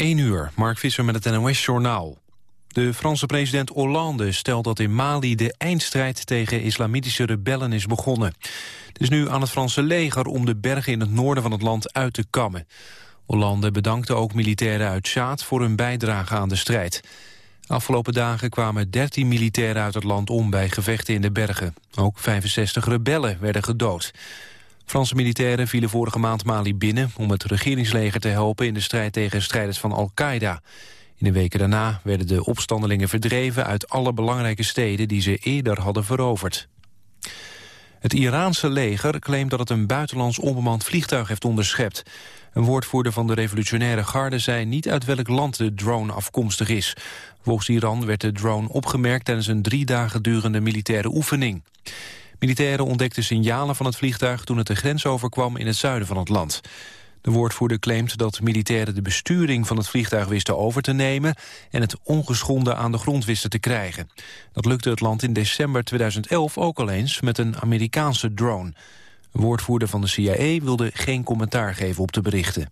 1 uur, Mark Visser met het NOS-journaal. De Franse president Hollande stelt dat in Mali de eindstrijd tegen islamitische rebellen is begonnen. Het is nu aan het Franse leger om de bergen in het noorden van het land uit te kammen. Hollande bedankte ook militairen uit Sjaad voor hun bijdrage aan de strijd. Afgelopen dagen kwamen 13 militairen uit het land om bij gevechten in de bergen. Ook 65 rebellen werden gedood. Franse militairen vielen vorige maand Mali binnen... om het regeringsleger te helpen in de strijd tegen strijders van Al-Qaeda. In de weken daarna werden de opstandelingen verdreven... uit alle belangrijke steden die ze eerder hadden veroverd. Het Iraanse leger claimt dat het een buitenlands onbemand vliegtuig heeft onderschept. Een woordvoerder van de revolutionaire garde zei niet uit welk land de drone afkomstig is. Volgens Iran werd de drone opgemerkt tijdens een drie dagen durende militaire oefening. Militairen ontdekten signalen van het vliegtuig toen het de grens overkwam in het zuiden van het land. De woordvoerder claimt dat militairen de besturing van het vliegtuig wisten over te nemen en het ongeschonden aan de grond wisten te krijgen. Dat lukte het land in december 2011 ook al eens met een Amerikaanse drone. Een woordvoerder van de CIA wilde geen commentaar geven op de berichten.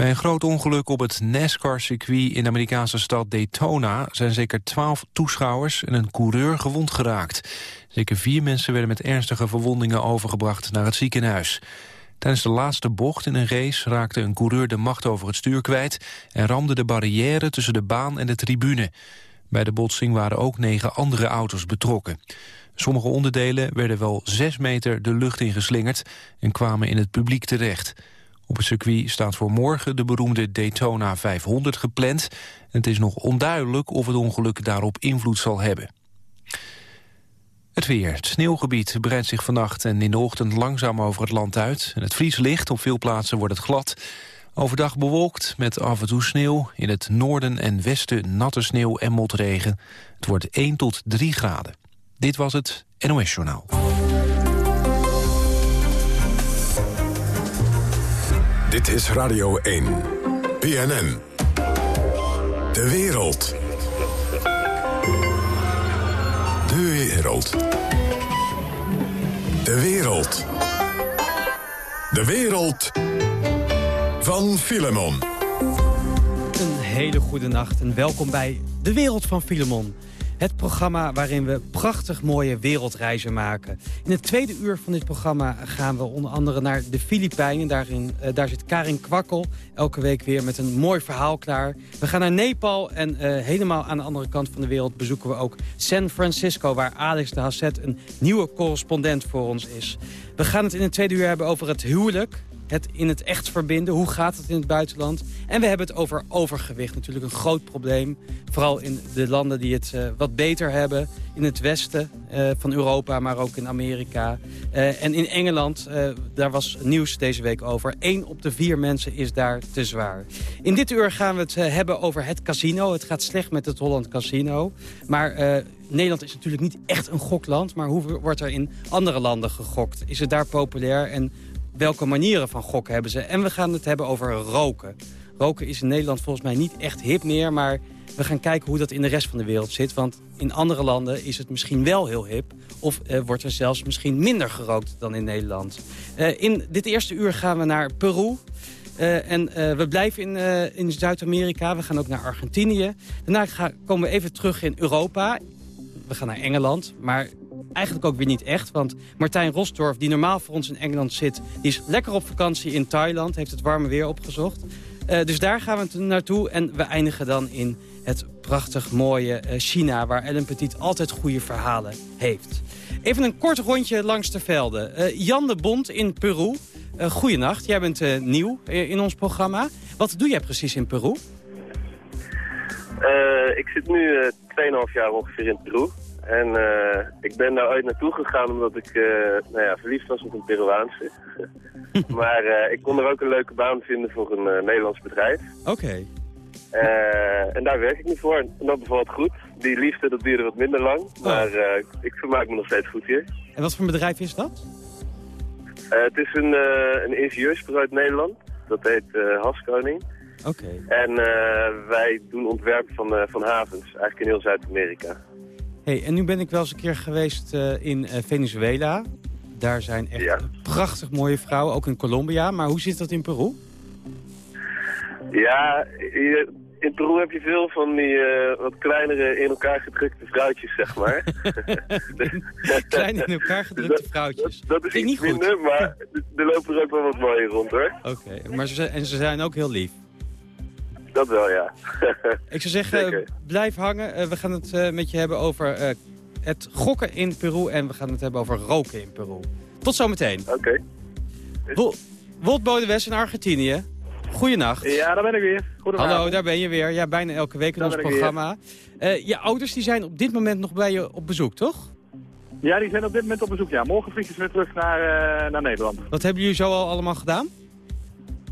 Bij een groot ongeluk op het NASCAR-circuit in de Amerikaanse stad Daytona... zijn zeker twaalf toeschouwers en een coureur gewond geraakt. Zeker vier mensen werden met ernstige verwondingen overgebracht naar het ziekenhuis. Tijdens de laatste bocht in een race raakte een coureur de macht over het stuur kwijt... en ramde de barrière tussen de baan en de tribune. Bij de botsing waren ook negen andere auto's betrokken. Sommige onderdelen werden wel zes meter de lucht ingeslingerd... en kwamen in het publiek terecht... Op het circuit staat voor morgen de beroemde Daytona 500 gepland. Het is nog onduidelijk of het ongeluk daarop invloed zal hebben. Het weer. Het sneeuwgebied breidt zich vannacht en in de ochtend langzaam over het land uit. En het vries ligt, op veel plaatsen wordt het glad. Overdag bewolkt met af en toe sneeuw. In het noorden en westen natte sneeuw en motregen. Het wordt 1 tot 3 graden. Dit was het NOS Journaal. Dit is Radio 1. BNN. De wereld. De wereld. De wereld. De wereld van Filemon. Een hele goede nacht en welkom bij De Wereld van Filemon. Het programma waarin we prachtig mooie wereldreizen maken. In het tweede uur van dit programma gaan we onder andere naar de Filipijnen. Daarin, uh, daar zit Karin Kwakkel elke week weer met een mooi verhaal klaar. We gaan naar Nepal en uh, helemaal aan de andere kant van de wereld bezoeken we ook San Francisco... waar Alex de Hasset een nieuwe correspondent voor ons is. We gaan het in het tweede uur hebben over het huwelijk het in het echt verbinden. Hoe gaat het in het buitenland? En we hebben het over overgewicht. Natuurlijk een groot probleem. Vooral in de landen die het uh, wat beter hebben. In het westen uh, van Europa, maar ook in Amerika. Uh, en in Engeland, daar was nieuws deze week over. Eén op de vier mensen is daar te zwaar. In dit uur gaan we het hebben over het casino. Het gaat slecht met het Holland Casino. Maar... Nederland is natuurlijk niet echt een gokland, maar hoe wordt er in andere landen gegokt? Is het daar populair en welke manieren van gokken hebben ze. En we gaan het hebben over roken. Roken is in Nederland volgens mij niet echt hip meer... maar we gaan kijken hoe dat in de rest van de wereld zit. Want in andere landen is het misschien wel heel hip... of uh, wordt er zelfs misschien minder gerookt dan in Nederland. Uh, in dit eerste uur gaan we naar Peru... Uh, en we blijven in, in Zuid-Amerika. We gaan ook naar Argentinië. Daarna gaan, komen we even terug in Europa. We gaan naar Engeland. Maar eigenlijk ook weer niet echt. Want Martijn Rosdorf, die normaal voor ons in Engeland zit... die is lekker op vakantie in Thailand, heeft het warme weer opgezocht. Uh, dus daar gaan we naartoe en we eindigen dan in het prachtig mooie uh, China... waar Ellen Petit altijd goede verhalen heeft. Even een kort rondje langs de velden. Uh, Jan de Bond in Peru. Uh, goeienacht, jij bent nieuw in ons programma. Wat doe jij precies in Peru? ik zit nu 2,5 jaar ongeveer in Peru. En uh, ik ben daar ooit naartoe gegaan omdat ik uh, nou ja, verliefd was op een Peruaanse. maar uh, ik kon er ook een leuke baan vinden voor een Nederlands bedrijf. Oké. Okay. en daar werk ik nu voor. En dat bevalt goed. Die liefde dat duurde wat minder lang. Oh. Maar ik vermaak me nog steeds goed hier. En wat voor een bedrijf is dat? het is een, een ingenieursbureau uit Nederland. Dat heet Haskoning. Oké. Okay. En wij doen ontwerpen van, van havens. Eigenlijk in heel Zuid-Amerika. Hey, en nu ben ik wel eens een keer geweest uh, in uh, Venezuela. Daar zijn echt ja. prachtig mooie vrouwen, ook in Colombia. Maar hoe zit dat in Peru? Ja, in Peru heb je veel van die uh, wat kleinere in elkaar gedrukte vrouwtjes, zeg maar. Kleine in elkaar gedrukte vrouwtjes. Dat, dat is niet minder, goed. maar er lopen er ook wel wat mooie rond, hoor. Oké, maar ze, en ze zijn ook heel lief. Dat wel, ja. Ik zou zeggen, blijf hangen. Uh, we gaan het uh, met je hebben over uh, het gokken in Peru en we gaan het hebben over roken in Peru. Tot zometeen. Oké. Okay. Wolt Bodewes in Argentinië. Goedenacht. Ja, daar ben ik weer. Goedenavond. Hallo, daar ben je weer. Ja, bijna elke week in ons programma. Uh, je ouders die zijn op dit moment nog bij je op bezoek, toch? Ja, die zijn op dit moment op bezoek, ja. Morgen vliegen ze weer terug naar, uh, naar Nederland. Wat hebben jullie zo al allemaal gedaan?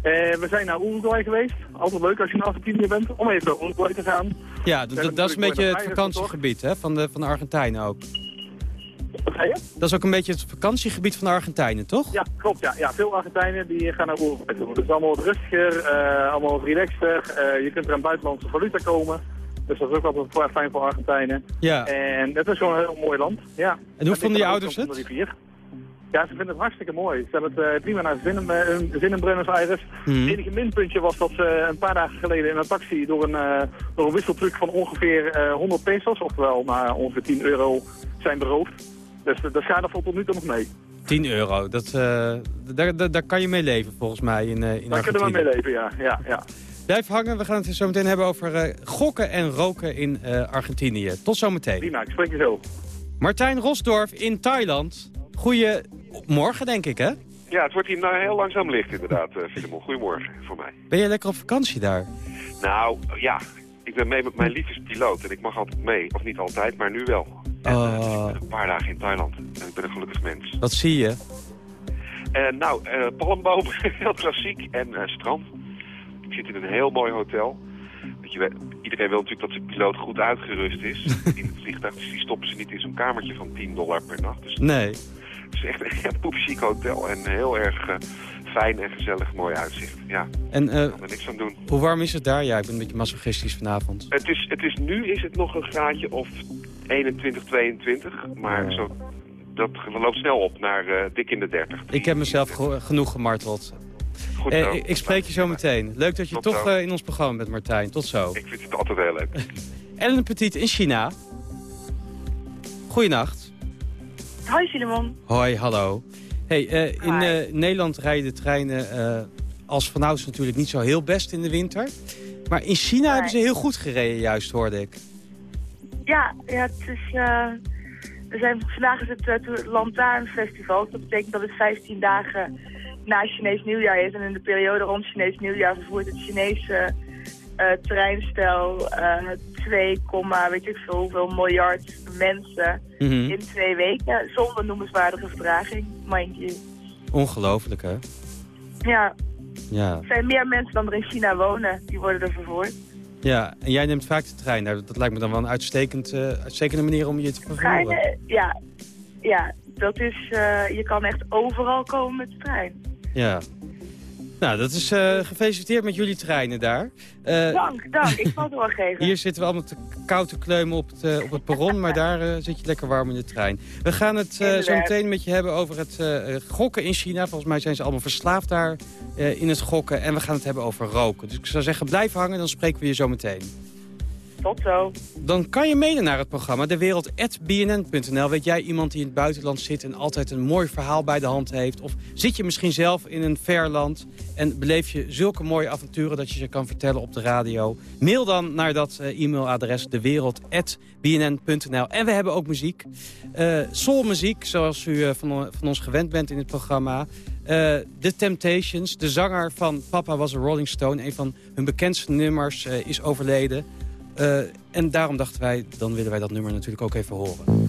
Uh, we zijn naar Uruguay geweest. Altijd leuk als je in Argentinië bent, om even naar Uruguay te gaan. Ja, dat is een beetje het vakantiegebied hè, van, de, van de Argentijnen ook. Dat is ook een beetje het vakantiegebied van de Argentijnen, toch? Ja, klopt. Ja. Ja, veel Argentijnen die gaan naar Uruguay toe. Het is allemaal wat rustiger, uh, allemaal wat relaxter. Uh, je kunt er aan buitenlandse valuta komen. Dus dat is ook altijd fijn voor Argentijnen. Ja. En het is gewoon een heel mooi land. Ja. En hoe vonden je ouders het? Ja, ze vinden het hartstikke mooi. Ze hebben het uh, prima naar zin in, zin in Buenos Aires. Mhm. Het enige minpuntje was dat ze een paar dagen geleden in een taxi door een, uh, door een wisseltruc van ongeveer uh, 100 pesos, oftewel naar ongeveer 10 euro, zijn beroofd. Dus de schade valt tot nu toe nog mee. 10 euro, dat, uh, daar, daar, daar, kan je mee leven volgens mij in, uh, in Daar kunnen we mee leven, ja. ja, ja. Blijf hangen, we gaan het zo meteen hebben over uh, gokken en roken in Argentinië. Tot zometeen. Prima, ik spreek je zo. Martijn Rosdorf in Thailand. Goedemorgen, denk ik, hè? Ja, het wordt hier nou heel langzaam licht inderdaad, Filemon. Goedemorgen voor mij. Ben je lekker op vakantie daar? Nou, ja. Ik ben mee met mijn liefdespiloot en ik mag altijd mee. Of niet altijd, maar nu wel. En, uh, ik ben een paar dagen in Thailand. En ik ben een gelukkig mens. Wat zie je? Uh, nou, uh, palmbomen, heel klassiek. En strand. Ik zit in een heel mooi hotel. Want je, iedereen wil natuurlijk dat zijn piloot goed uitgerust is in het vliegtuig. Dus die stoppen ze niet in zo'n kamertje van 10 dollar per nacht. Dus nee. Het is echt een poepchic hotel en heel erg fijn en gezellig, mooi uitzicht. Ja, en, uh, kan er niks aan doen. Hoe warm is het daar? Ja, ik ben een beetje masochistisch vanavond. Het is, het is, nu is het nog een graadje of 21, 22. Maar zo, dat loopt snel op naar uh, dik in de 30. Ik heb mezelf genoeg gemarteld. Goed eh, ik spreek je zo meteen. Leuk dat je Tot toch in ons programma bent, Martijn. Tot zo. Ik vind het altijd heel leuk. Ellen Petit in China. Goeienacht. Hoi Simon. Hoi, hallo. Hey, uh, in uh, Nederland rijden de treinen uh, als vanouds natuurlijk niet zo heel best in de winter. Maar in China nee. hebben ze heel goed gereden juist, hoorde ik. Ja, ja het is, we zijn, vandaag is het het Lantaarnfestival. Dat betekent dat het 15 dagen na Chinees nieuwjaar is. En in de periode rond Chinees nieuwjaar vervoert het Chinese treinstel uh, 2, weet ik veel hoeveel miljard mensen mm -hmm. in twee weken. Zonder noemenswaardige vertraging, mind you. Ongelooflijk, hè? Ja. ja. Er zijn meer mensen dan er in China wonen, die worden er vervoerd. Ja, en jij neemt vaak de trein. Nou, dat lijkt me dan wel een uitstekend, uh, uitstekende manier om je te vervoeren. Ja, ja dat is, uh, je kan echt overal komen met de trein. Ja, nou, dat is uh, gefeliciteerd met jullie treinen daar. Uh, dank, dank. Ik zal doorgeven. Hier zitten we allemaal te koud te kleumen op het, uh, op het perron, maar daar zit je lekker warm in de trein. We gaan het zo meteen met je hebben over het gokken in China. Volgens mij zijn ze allemaal verslaafd daar in het gokken. En we gaan het hebben over roken. Dus ik zou zeggen, blijf hangen, dan spreken we je zo meteen. Tot zo. Dan kan je mede naar het programma dewereld.bnn.nl. Weet jij iemand die in het buitenland zit en altijd een mooi verhaal bij de hand heeft? Of zit je misschien zelf in een ver land en beleef je zulke mooie avonturen dat je ze kan vertellen op de radio? Mail dan naar dat uh, e-mailadres dewereld.bnn.nl. En we hebben ook muziek. Uh, soulmuziek, zoals u uh, van, van ons gewend bent in het programma. The Temptations, de zanger van Papa was a Rolling Stone... een van hun bekendste nummers, is overleden. Uh, en daarom dachten wij, dan willen wij dat nummer natuurlijk ook even horen.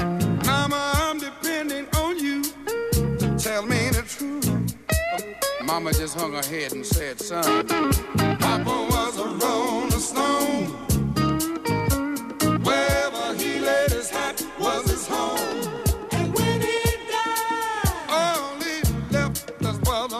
Mama just hung her head and said, son, Papa was a rolling stone. Wherever he laid his hat was his home. And when he died, all he left us was a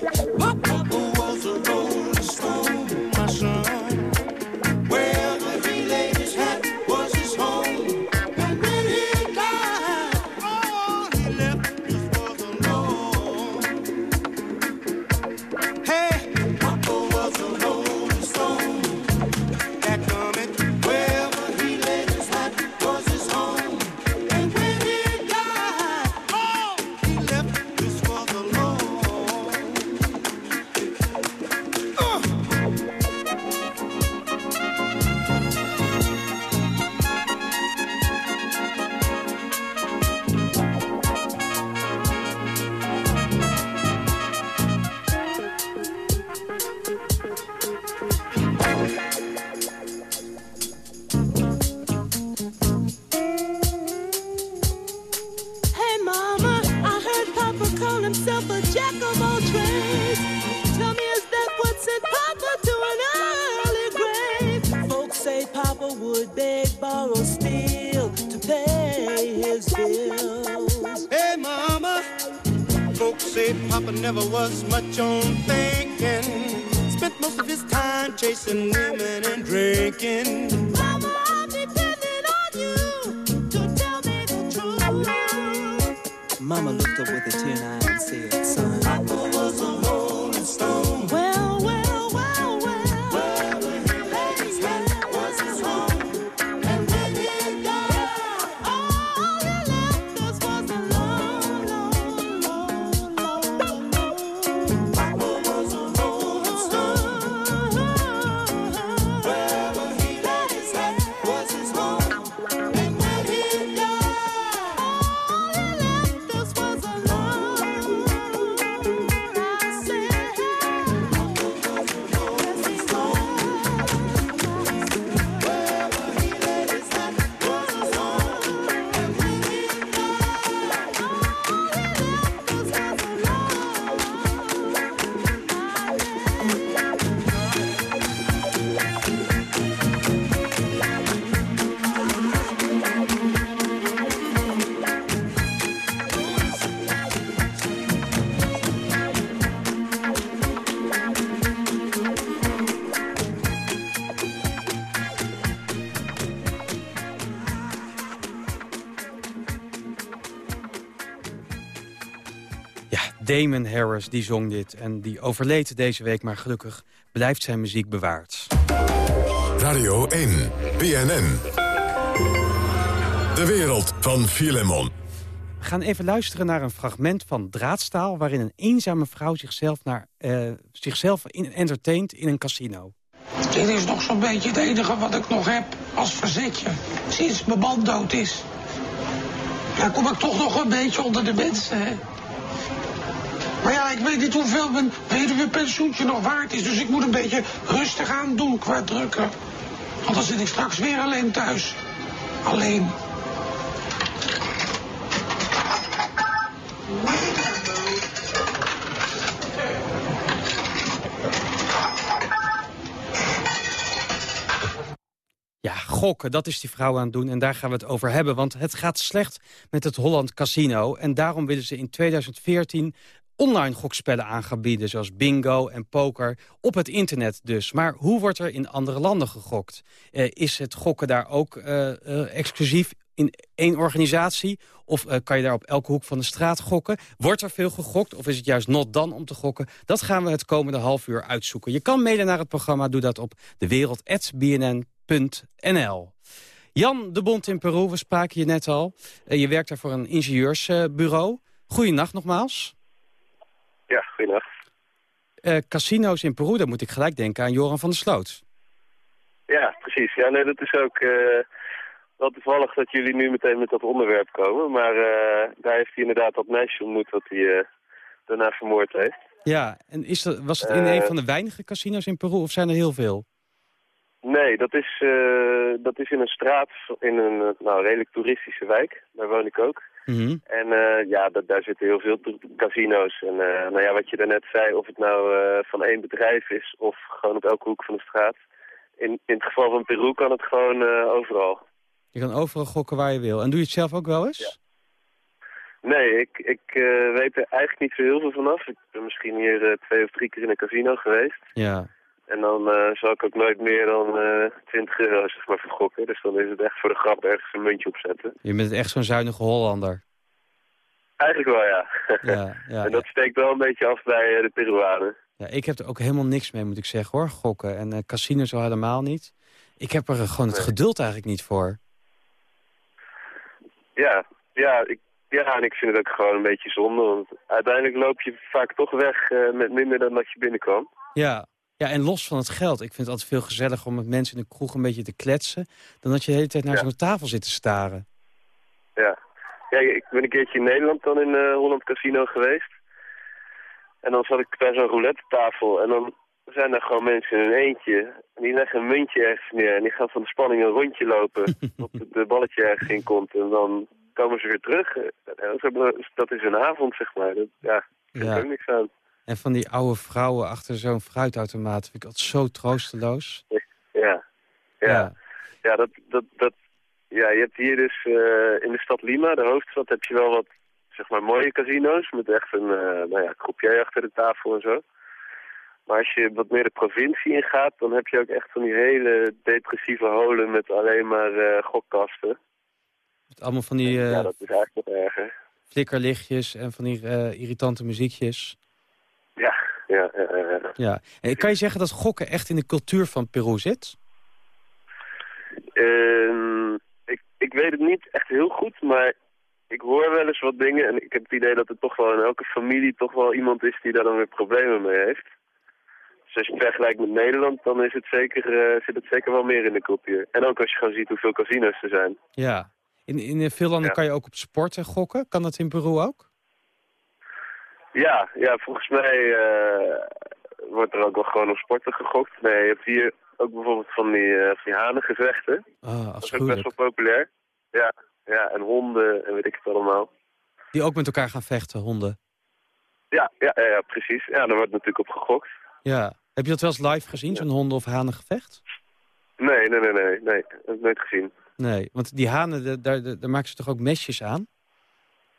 Whoa! Damon Harris die zong dit en die overleed deze week, maar gelukkig blijft zijn muziek bewaard. Radio 1, BNN. De wereld van Filemon. We gaan even luisteren naar een fragment van Draadstaal... waarin een eenzame vrouw zichzelf, naar, eh, zichzelf in, entertaint in een casino. Dit is nog zo'n beetje het enige wat ik nog heb als verzetje. Sinds mijn band dood is. Dan kom ik toch nog een beetje onder de mensen, hè? Maar ja, ik weet niet hoeveel mijn pensioentje nog waard is. Dus ik moet een beetje rustig aan doen qua drukken. Anders zit ik straks weer alleen thuis. Alleen. Ja, gokken, dat is die vrouw aan het doen en daar gaan we het over hebben. Want het gaat slecht met het Holland Casino. En daarom willen ze in 2014 online gokspellen aan zoals bingo en poker, op het internet dus. Maar hoe wordt er in andere landen gegokt? Eh, is het gokken daar ook eh, eh, exclusief in één organisatie? Of kan je daar op elke hoek van de straat gokken? Wordt er veel gegokt of is het juist not dan om te gokken? Dat gaan we het komende half uur uitzoeken. Je kan mede naar het programma, doe dat op dewereld.bnn.nl. Jan de Bond in Peru, we spraken je net al. Je werkt daar voor een ingenieursbureau. Goeienacht nogmaals. Ja, goeienacht. Uh, casino's in Peru, daar moet ik gelijk denken aan Joran van der Sloot. Ja, precies. Ja, nee, dat is ook uh, wel toevallig dat jullie nu meteen met dat onderwerp komen. Maar uh, daar heeft hij inderdaad dat meisje ontmoet wat hij daarna vermoord heeft. Ja, en is dat, was het in een van de weinige casino's in Peru of zijn er heel veel? Nee, dat is, dat is in een straat in een nou, redelijk toeristische wijk. Daar woon ik ook. Mm En uh, ja, dat, daar zitten heel veel casino's. En uh, nou ja, wat je daarnet zei, of het nou uh, van één bedrijf is of gewoon op elke hoek van de straat. In, in het geval van Peru kan het gewoon overal. Je kan overal gokken waar je wil. En doe je het zelf ook wel eens? Ja. Nee, ik, ik weet er eigenlijk niet zo heel veel vanaf. Ik ben misschien hier twee of drie keer in een casino geweest. Ja. En dan zal ik ook nooit meer dan 20 euro zeg maar, vergokken. Dus dan is het echt voor de grap ergens een muntje opzetten. Je bent echt zo'n zuinige Hollander. Eigenlijk wel, ja. ja, ja en dat steekt wel een beetje af bij de Peruanen. Ja, ik heb er ook helemaal niks mee, moet ik zeggen, hoor, gokken. En uh, casinos zo helemaal niet. Ik heb er gewoon het geduld eigenlijk niet voor. Ja, ja, ik, ja, en ik vind het ook gewoon een beetje zonde. Want uiteindelijk loop je vaak toch weg uh, met minder dan dat je binnenkwam. Ja, ja, en los van het geld. Ik vind het altijd veel gezelliger om met mensen in de kroeg een beetje te kletsen... dan dat je de hele tijd naar ja. zo'n tafel zit te staren. Ja. ja, ik ben een keertje in Nederland dan in uh, Holland Casino geweest. En dan zat ik bij zo'n roulette tafel en dan zijn er gewoon mensen in een eentje. En die leggen een muntje ergens neer en die gaan van de spanning een rondje lopen... tot het balletje ergens in komt en dan komen ze weer terug. Dat is een avond, zeg maar. Dat, ja, daar ja. ook niks aan. En van die oude vrouwen achter zo'n fruitautomaat vind ik altijd zo troosteloos. Ja, ja. ja. ja dat, dat, dat, ja, je hebt hier dus uh, in de stad Lima, de hoofdstad, heb je wel wat zeg maar mooie casino's met echt een uh, nou ja, groepje achter de tafel en zo. Maar als je wat meer de provincie ingaat, dan heb je ook echt van die hele depressieve holen met alleen maar uh, gokkasten. Met allemaal van die... ja, dat is eigenlijk nog erger. Flikkerlichtjes en van die irritante muziekjes. Ja, ja, ja, ja. En kan je zeggen dat gokken echt in de cultuur van Peru zit? Uh, ik, ik weet het niet echt heel goed, maar ik hoor wel eens wat dingen. En ik heb het idee dat er toch wel in elke familie toch wel iemand is die daar dan weer problemen mee heeft. Dus als je het vergelijkt met Nederland, dan is het zeker, uh, zit het zeker wel meer in de cultuur. En ook als je gewoon ziet hoeveel casino's er zijn. Ja. In, in veel landen Ja. kan je ook op sporten gokken. Kan dat in Peru ook? Ja, ja volgens mij eh, wordt er ook wel gewoon op sporten gegokt. Nee, je hebt hier ook bijvoorbeeld van die, eh, van die hanengevechten. Ah, Dat is ook best wel populair. Ja, ja, en honden en weet ik het allemaal. Die ook met elkaar gaan vechten, honden. Ja, ja, ja, ja, precies. Ja, daar wordt natuurlijk op gegokt. Ja. Heb je dat wel eens live gezien, zo'n honden- of hanengevecht? Nee, nee, nee, nee, nee. Dat heb ik nooit gezien. Nee, want die hanen, daar, daar, daar maken ze toch ook mesjes aan?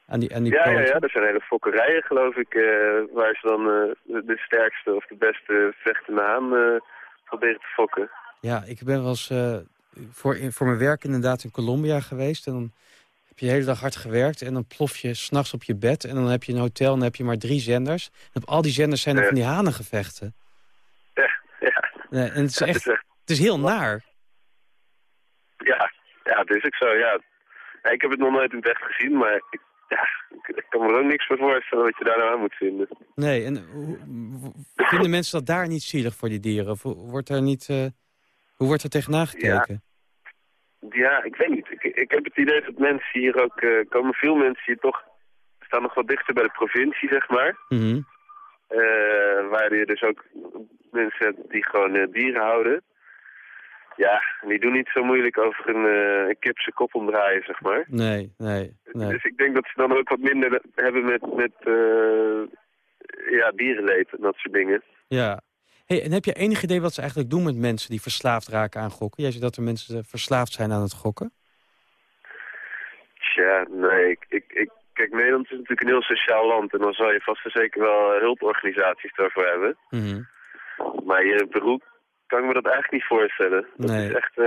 Aan die, aan die Ja, ja, ja, er zijn hele fokkerijen, geloof ik, eh, waar ze dan eh, de, sterkste of de beste vechtende haan eh, proberen te fokken. Ja, ik ben wel eens voor, voor mijn werk inderdaad in Colombia geweest. En dan heb je de hele dag hard gewerkt en dan plof je s'nachts op je bed. En dan heb je een hotel en dan heb je maar drie zenders. En op al die zenders zijn er Ja. van die hanengevechten. Ja, ja. Nee, en het is Ja, het echt, is echt het is heel naar. Ja, ja het, dat is ook zo, ja. Ja, Ik heb het nog nooit in het echt gezien, maar ik, ja, ik, kan me er ook niks voor voorstellen wat je daar nou aan moet vinden. Nee, en vinden mensen dat daar niet zielig voor die dieren? Of wordt er niet, eh, hoe wordt er tegenaan gekeken? Ja, ik weet niet. Ik, ik heb het idee dat mensen hier ook, eh, komen veel mensen hier toch, staan nog wat dichter bij de provincie, zeg maar. Mhm. Eh, waar je dus ook mensen hebt die gewoon dieren houden. Ja, die doen niet zo moeilijk over een, eh, een kip zijn kop omdraaien, zeg maar. Nee, nee, nee. Dus ik denk dat ze dan ook wat minder hebben met, met eh, ja, dierenleed en dat soort dingen. Ja. Hey, en heb je enig idee wat ze eigenlijk doen met mensen die verslaafd raken aan gokken? Jij ziet dat er mensen eh, verslaafd zijn aan het gokken? Tja, nee, ik, ik, ik, kijk, Nederland is natuurlijk een heel sociaal land en dan zal je vast en zeker wel eh, hulporganisaties daarvoor hebben. Mhm. Maar hier in Peru kan ik me dat eigenlijk niet voorstellen. Dat Nee. is echt eh,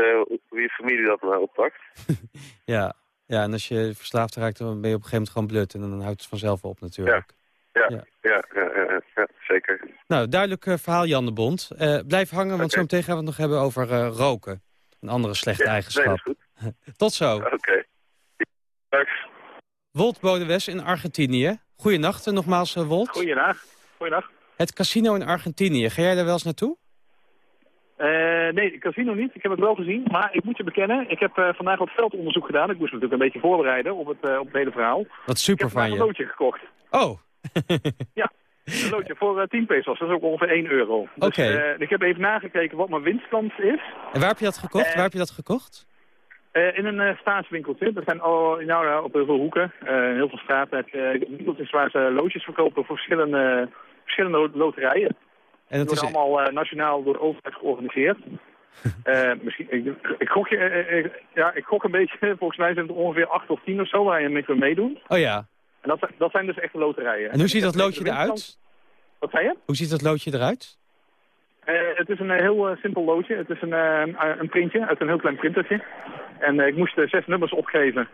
hoe je familie dat maar oppakt. Ja. ja, en als je verslaafd raakt, dan ben je op een gegeven moment gewoon blut. En dan houdt het vanzelf op natuurlijk. Ja, Ja. ja, ja, ja, ja, ja, zeker. Nou, duidelijk eh, verhaal Jan de Bond. Eh, blijf hangen, want Oké. zo meteen gaan we het nog hebben over eh, roken. Een andere slechte Ja, nee, eigenschap. dat is goed. Tot zo. Oké. Straks. Wolt Bodewes in Argentinië. Goedenacht nogmaals, eh, Wolt. Goeiedag. Het casino in Argentinië, ga jij daar wel eens naartoe? Eh, nee, casino niet. Ik heb het wel gezien. Maar ik moet je bekennen, ik heb eh, vandaag wat veldonderzoek gedaan. Ik moest me natuurlijk een beetje voorbereiden op het, eh, op het hele verhaal. Wat super ik heb vandaag van een je. loodje gekocht. Oh, Een loodje voor eh 10 pesos. Dat is ook ongeveer 1 euro. Dus, Oké. ik heb even nagekeken wat mijn winststand is. en waar heb je dat gekocht? Waar heb je dat gekocht? In een staatswinkeltje. Er zijn al, nou, ja, op heel veel hoeken, in heel veel straten, heb je winkeltjes waar ze loodjes verkopen voor verschillende, verschillende lo- loterijen. En dat is, worden allemaal eh, nationaal door de overheid georganiseerd. Eh, misschien, ik, ik, gok, je, eh, ja, ik gok een beetje, volgens mij zijn het ongeveer 8 of 10 of zo waar je mee kunt meedoen. oh ja. En dat, zijn- dat zijn dus echte loterijen. En hoe ziet dat loodje eruit? Wat zei je? Hoe ziet dat loodje eruit? Het is een heel simpel loodje. Het is een, een- printje uit een heel klein printertje. En ik moest zes nummers opgeven.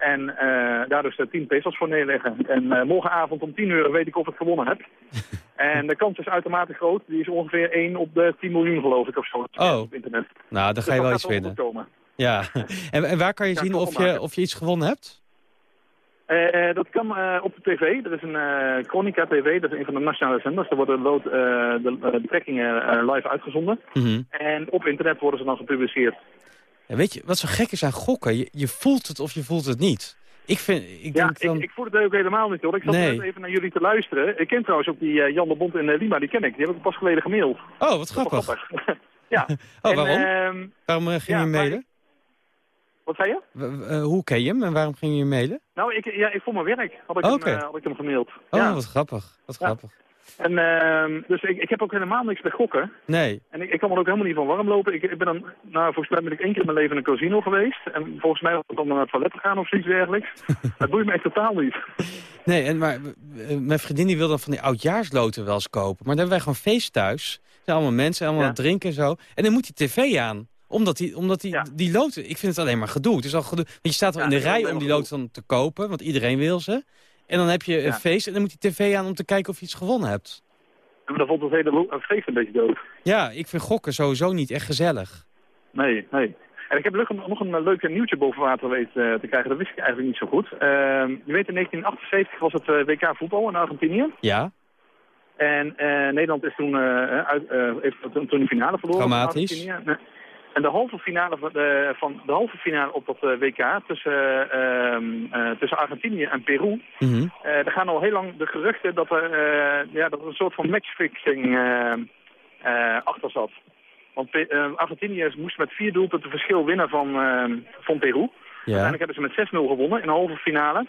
En eh, daar dus eh, 10 pesos voor neerleggen. En eh, morgenavond om 10 uur weet ik of ik gewonnen heb. en de kans is uitermate groot. Die is ongeveer 1 op de 10 miljoen geloof ik of zo. Oh. Op internet. Nou, dan Dus ga je dat wel iets winnen. Ja. En, en waar kan je Ja, zien of je, of je iets gewonnen hebt? Eh, dat kan op de tv. Er is een Chronica TV, dat is een van de nationale zenders. Daar worden lood, de betrekkingen eh, live uitgezonden. Mhm. En op internet worden ze dan gepubliceerd. Ja, weet je, wat zo gek is aan gokken? Je, je voelt het of je voelt het niet. Ik vind, ik Ja, denk dan... ik, ik voel het ook helemaal niet hoor. Ik zat Nee. net even naar jullie te luisteren. Ik ken trouwens ook die eh, Jan de Bond in eh, Lima, die ken ik. Die heb ik pas geleden gemaild. Oh, wat grappig. ja. Oh, En, waarom? ehm, waarom eh, ging ja, je mailen? wat zei je? Hoe ken je hem en waarom ging je mailen? Nou, ik, ja, ik voor mijn werk had ik, Oké. hem, had ik hem gemaild. Oh, ja. wat grappig. Wat grappig. En, ehm, dus ik, ik heb ook helemaal niks met gokken. Nee. En ik, ik kan er ook helemaal niet van warm lopen. Ik, ik ben dan, nou, volgens mij ben ik één keer in mijn leven in een casino geweest. En volgens mij was het om naar het toilet te gaan of zoiets dergelijks. dat boeit me echt totaal niet. Nee, en maar eh, mijn vriendin die wil dan van die oudjaarsloten wel eens kopen. Maar dan hebben wij gewoon feest thuis. Er zijn allemaal mensen, allemaal Ja. aan het drinken en zo. En dan moet die tv aan. Omdat die, omdat die, Ja. die loten, ik vind het alleen maar gedoe. Het is al gedoe. Want je staat al Ja, in de rij om die loten dan te kopen. Want iedereen wil ze. En dan heb je een feest en dan moet die tv aan om te kijken of je iets gewonnen hebt. En dan vond het hele feest een beetje dood. Ja, ik vind gokken sowieso niet echt gezellig. Nee, nee. En ik heb nog een, nog een eh, leuk nieuwtje boven water weten eh, te krijgen. Dat wist ik eigenlijk niet zo goed. Ehm, je weet, in 1978 was het eh, WK voetbal in Argentinië. Ja, En Nederland is toen, uit, heeft toen, de finale verloren. Dramatisch. En de halve finale van de, van de, halve finale op dat eh, WK tussen, eh, ehm, eh, tussen Argentinië en Peru. Eh, er gaan al heel lang de geruchten dat er, eh, ja, dat er een soort van matchfixing eh, eh, achter zat. Want eh, Argentinië moest met vier doelpunten verschil winnen van, eh, van Peru. ja. Uiteindelijk hebben ze met 6-0 gewonnen in de halve finale.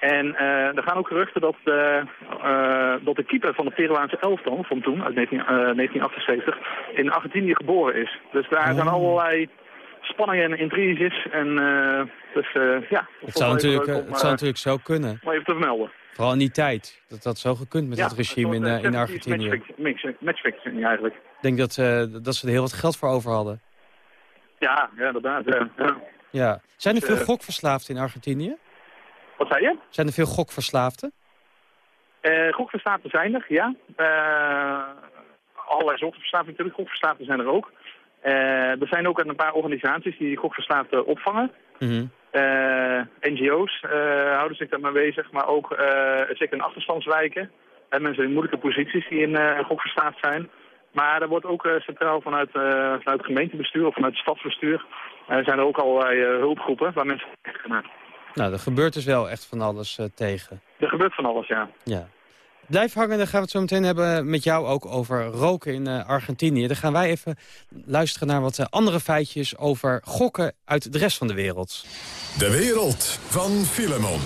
En eh, er gaan ook geruchten dat, de, eh, dat de keeper van de Peruaanse elftal van toen, uit 19, eh, 1978, in Argentinië geboren is. Dus daar Oh. zijn allerlei spanningen en intriges. En eh, dus eh, ja, Het zou, natuurlijk, het zou natuurlijk zo kunnen. maar even te vermelden. Vooral in die tijd. Dat dat zo gekund met Ja, het regime in, in Argentinië. Matchfixing eigenlijk. Ik denk dat, eh, dat ze er heel wat geld voor over hadden. Ja, ja inderdaad. Ja. Ja. Ja. Zijn er Dus, veel gokverslaafden in Argentinië? Wat zei je? Zijn er veel gokverslaafden? Eh gokverslaafden zijn er, ja. Eh allerlei soorten verslaafden natuurlijk. Gokverslaafden zijn er ook. Eh, er zijn ook een paar organisaties die gokverslaafden opvangen. Mhm. NGO's houden zich daarmee bezig, maar ook zeker in achterstandswijken. En mensen in moeilijke posities die in uh, gokverslaafd zijn. Maar er wordt ook centraal vanuit, vanuit het gemeentebestuur of vanuit het stadsbestuur... zijn er ook allerlei hulpgroepen waar mensen terecht. Nou, er gebeurt dus wel echt van alles eh, tegen. Er gebeurt van alles, ja. Ja. Blijf hangen, dan gaan we het zo meteen hebben met jou ook over roken in eh, Argentinië. Dan gaan wij even luisteren naar wat eh, andere feitjes over gokken uit de rest van de wereld. De wereld van Filemon.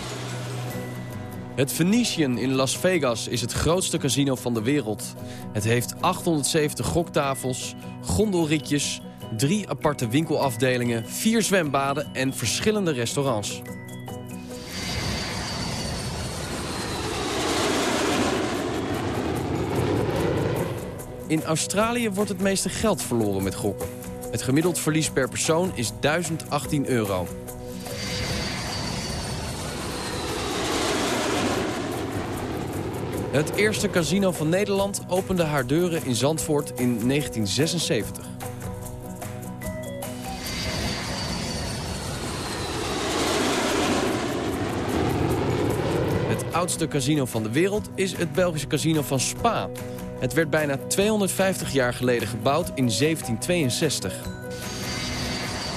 Het Venetian in Las Vegas is het grootste casino van de wereld. Het heeft 870 goktafels, gondelritjes, drie aparte winkelafdelingen... vier zwembaden en verschillende restaurants. In Australië wordt het meeste geld verloren met gokken. Het gemiddeld verlies per persoon is 1018 euro. Het eerste casino van Nederland opende haar deuren in Zandvoort in 1976. Het oudste casino van de wereld is het Belgische casino van Spa. Het werd bijna 250 jaar geleden gebouwd in 1762.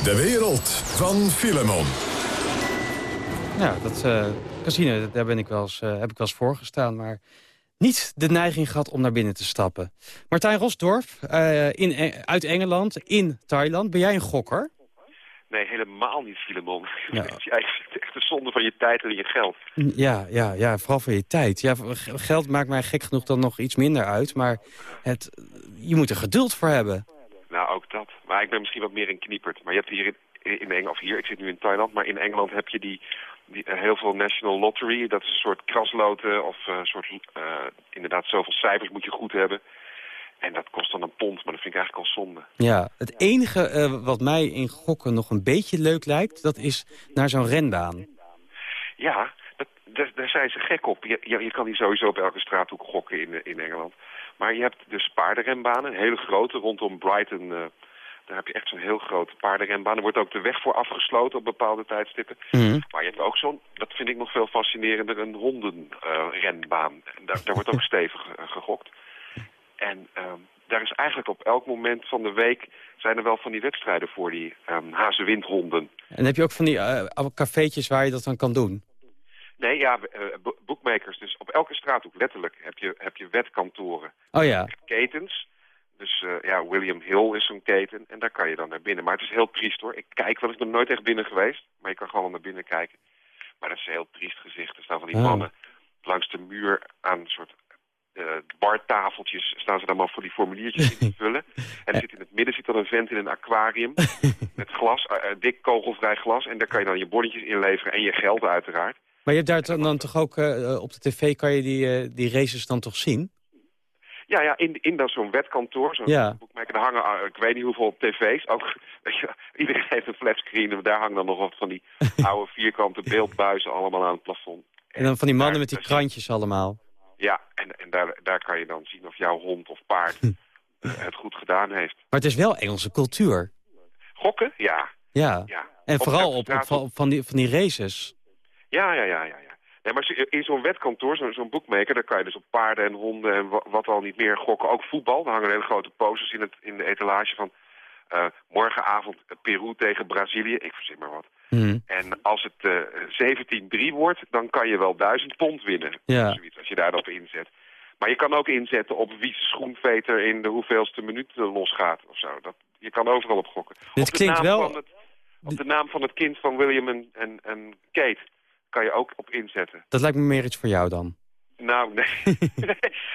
De wereld van Filemon. Ja, dat eh, casino, daar ben ik wel eens, eh, heb ik wel eens voor gestaan, maar niet de neiging gehad om naar binnen te stappen. Martijn Rosdorf, eh, in, uit Engeland, in Thailand. Ben jij een gokker? Nee, helemaal niet, Filemon. Ja. Het echt de zonde van je tijd en je geld. Ja, ja, ja, vooral voor je tijd. Ja, geld maakt mij gek genoeg dan nog iets minder uit, maar het, je moet er geduld voor hebben. Nou, ook dat. Maar ik ben misschien wat meer een knieperd. Maar je hebt hier in, in Engeland, of hier, ik zit nu in Thailand, maar in Engeland heb je die, die eh, heel veel National Lottery. Dat is een soort krasloten of een soort, eh, inderdaad, zoveel cijfers moet je goed hebben. En dat kost dan een pond, maar dat vind ik eigenlijk al zonde. Ja, het enige eh, wat mij in gokken nog een beetje leuk lijkt, dat is naar zo'n renbaan. Ja, dat, daar, daar zijn ze gek op. Je, je, je kan hier sowieso op elke straathoek gokken in, in Engeland. Maar je hebt dus paardenrenbanen, een hele grote, rondom Brighton. eh, daar heb je echt zo'n heel grote paardenrenbaan. Er wordt ook de weg voor afgesloten op bepaalde tijdstippen. Maar je hebt ook zo'n, dat vind ik nog veel fascinerender, een hondenrenbaan. en daar, daar wordt ook stevig eh, gegokt. En ehm, daar is eigenlijk op elk moment van de week zijn er wel van die wedstrijden voor die ehm hazenwindhonden. En heb je ook van die eh, cafeetjes waar je dat dan kan doen? Nee, ja, eh, bo- boekmakers. Dus op elke straathoek, letterlijk, heb je, heb je wetkantoren. Oh ja. Ketens. Dus eh, ja, William Hill is zo'n keten. En daar kan je dan naar binnen. Maar het is heel triest hoor. Ik kijk wel, ik ben nooit echt binnen geweest. Maar je kan gewoon naar binnen kijken. Maar dat is een heel triest gezicht. Er staan van die Oh. mannen langs de muur aan een soort bartafeltjes. Staan ze dan maar voor die formuliertjes in te vullen. En er zit in het midden zit dan een vent in een aquarium. met glas, eh, eh, dik kogelvrij glas. En daar kan je dan je bonnetjes inleveren. En je geld uiteraard. Maar je hebt daar dan, dan toch ook, eh, op de tv kan je die, eh, die races dan toch zien? Ja, ja, in, in dat zo'n wetkantoor, zo'n Ja. boekmaker, hangen, ik weet niet hoeveel tv's, ook, weet je, iedereen heeft een flatscreen, en daar hangen dan nog wat van die oude vierkante beeldbuizen allemaal aan het plafond. En dan van die mannen met die krantjes allemaal. Ja, en, en daar, daar kan je dan zien of jouw hond of paard eh, het goed gedaan heeft. Maar het is wel Engelse cultuur. Gokken? Ja. Ja. Ja. En Op vooral op, van, die, van die races. Ja, ja, ja, ja. ja. Nee, maar zo- in zo'n wetkantoor, zo'n zo'n boekmaker, daar kan je dus op paarden en honden en wa- wat al niet meer gokken. Ook voetbal, daar hangen hele grote posters in, het, in de etalage van eh, morgenavond eh, Peru tegen Brazilië, ik verzin maar wat. Mhm. En als het eh 17-3 wordt, dan kan je wel 1000 pond winnen. Ja. Zoiets, als je daarop inzet. Maar je kan ook inzetten op wie schoenveter in de hoeveelste minuut eh, losgaat of zo. Dat, je kan overal op gokken. Dit op de klinkt naam wel- Van het, op de naam van het kind van William en, en, en Kate kan je ook op inzetten. Dat lijkt me meer iets voor jou dan. Nou, nee.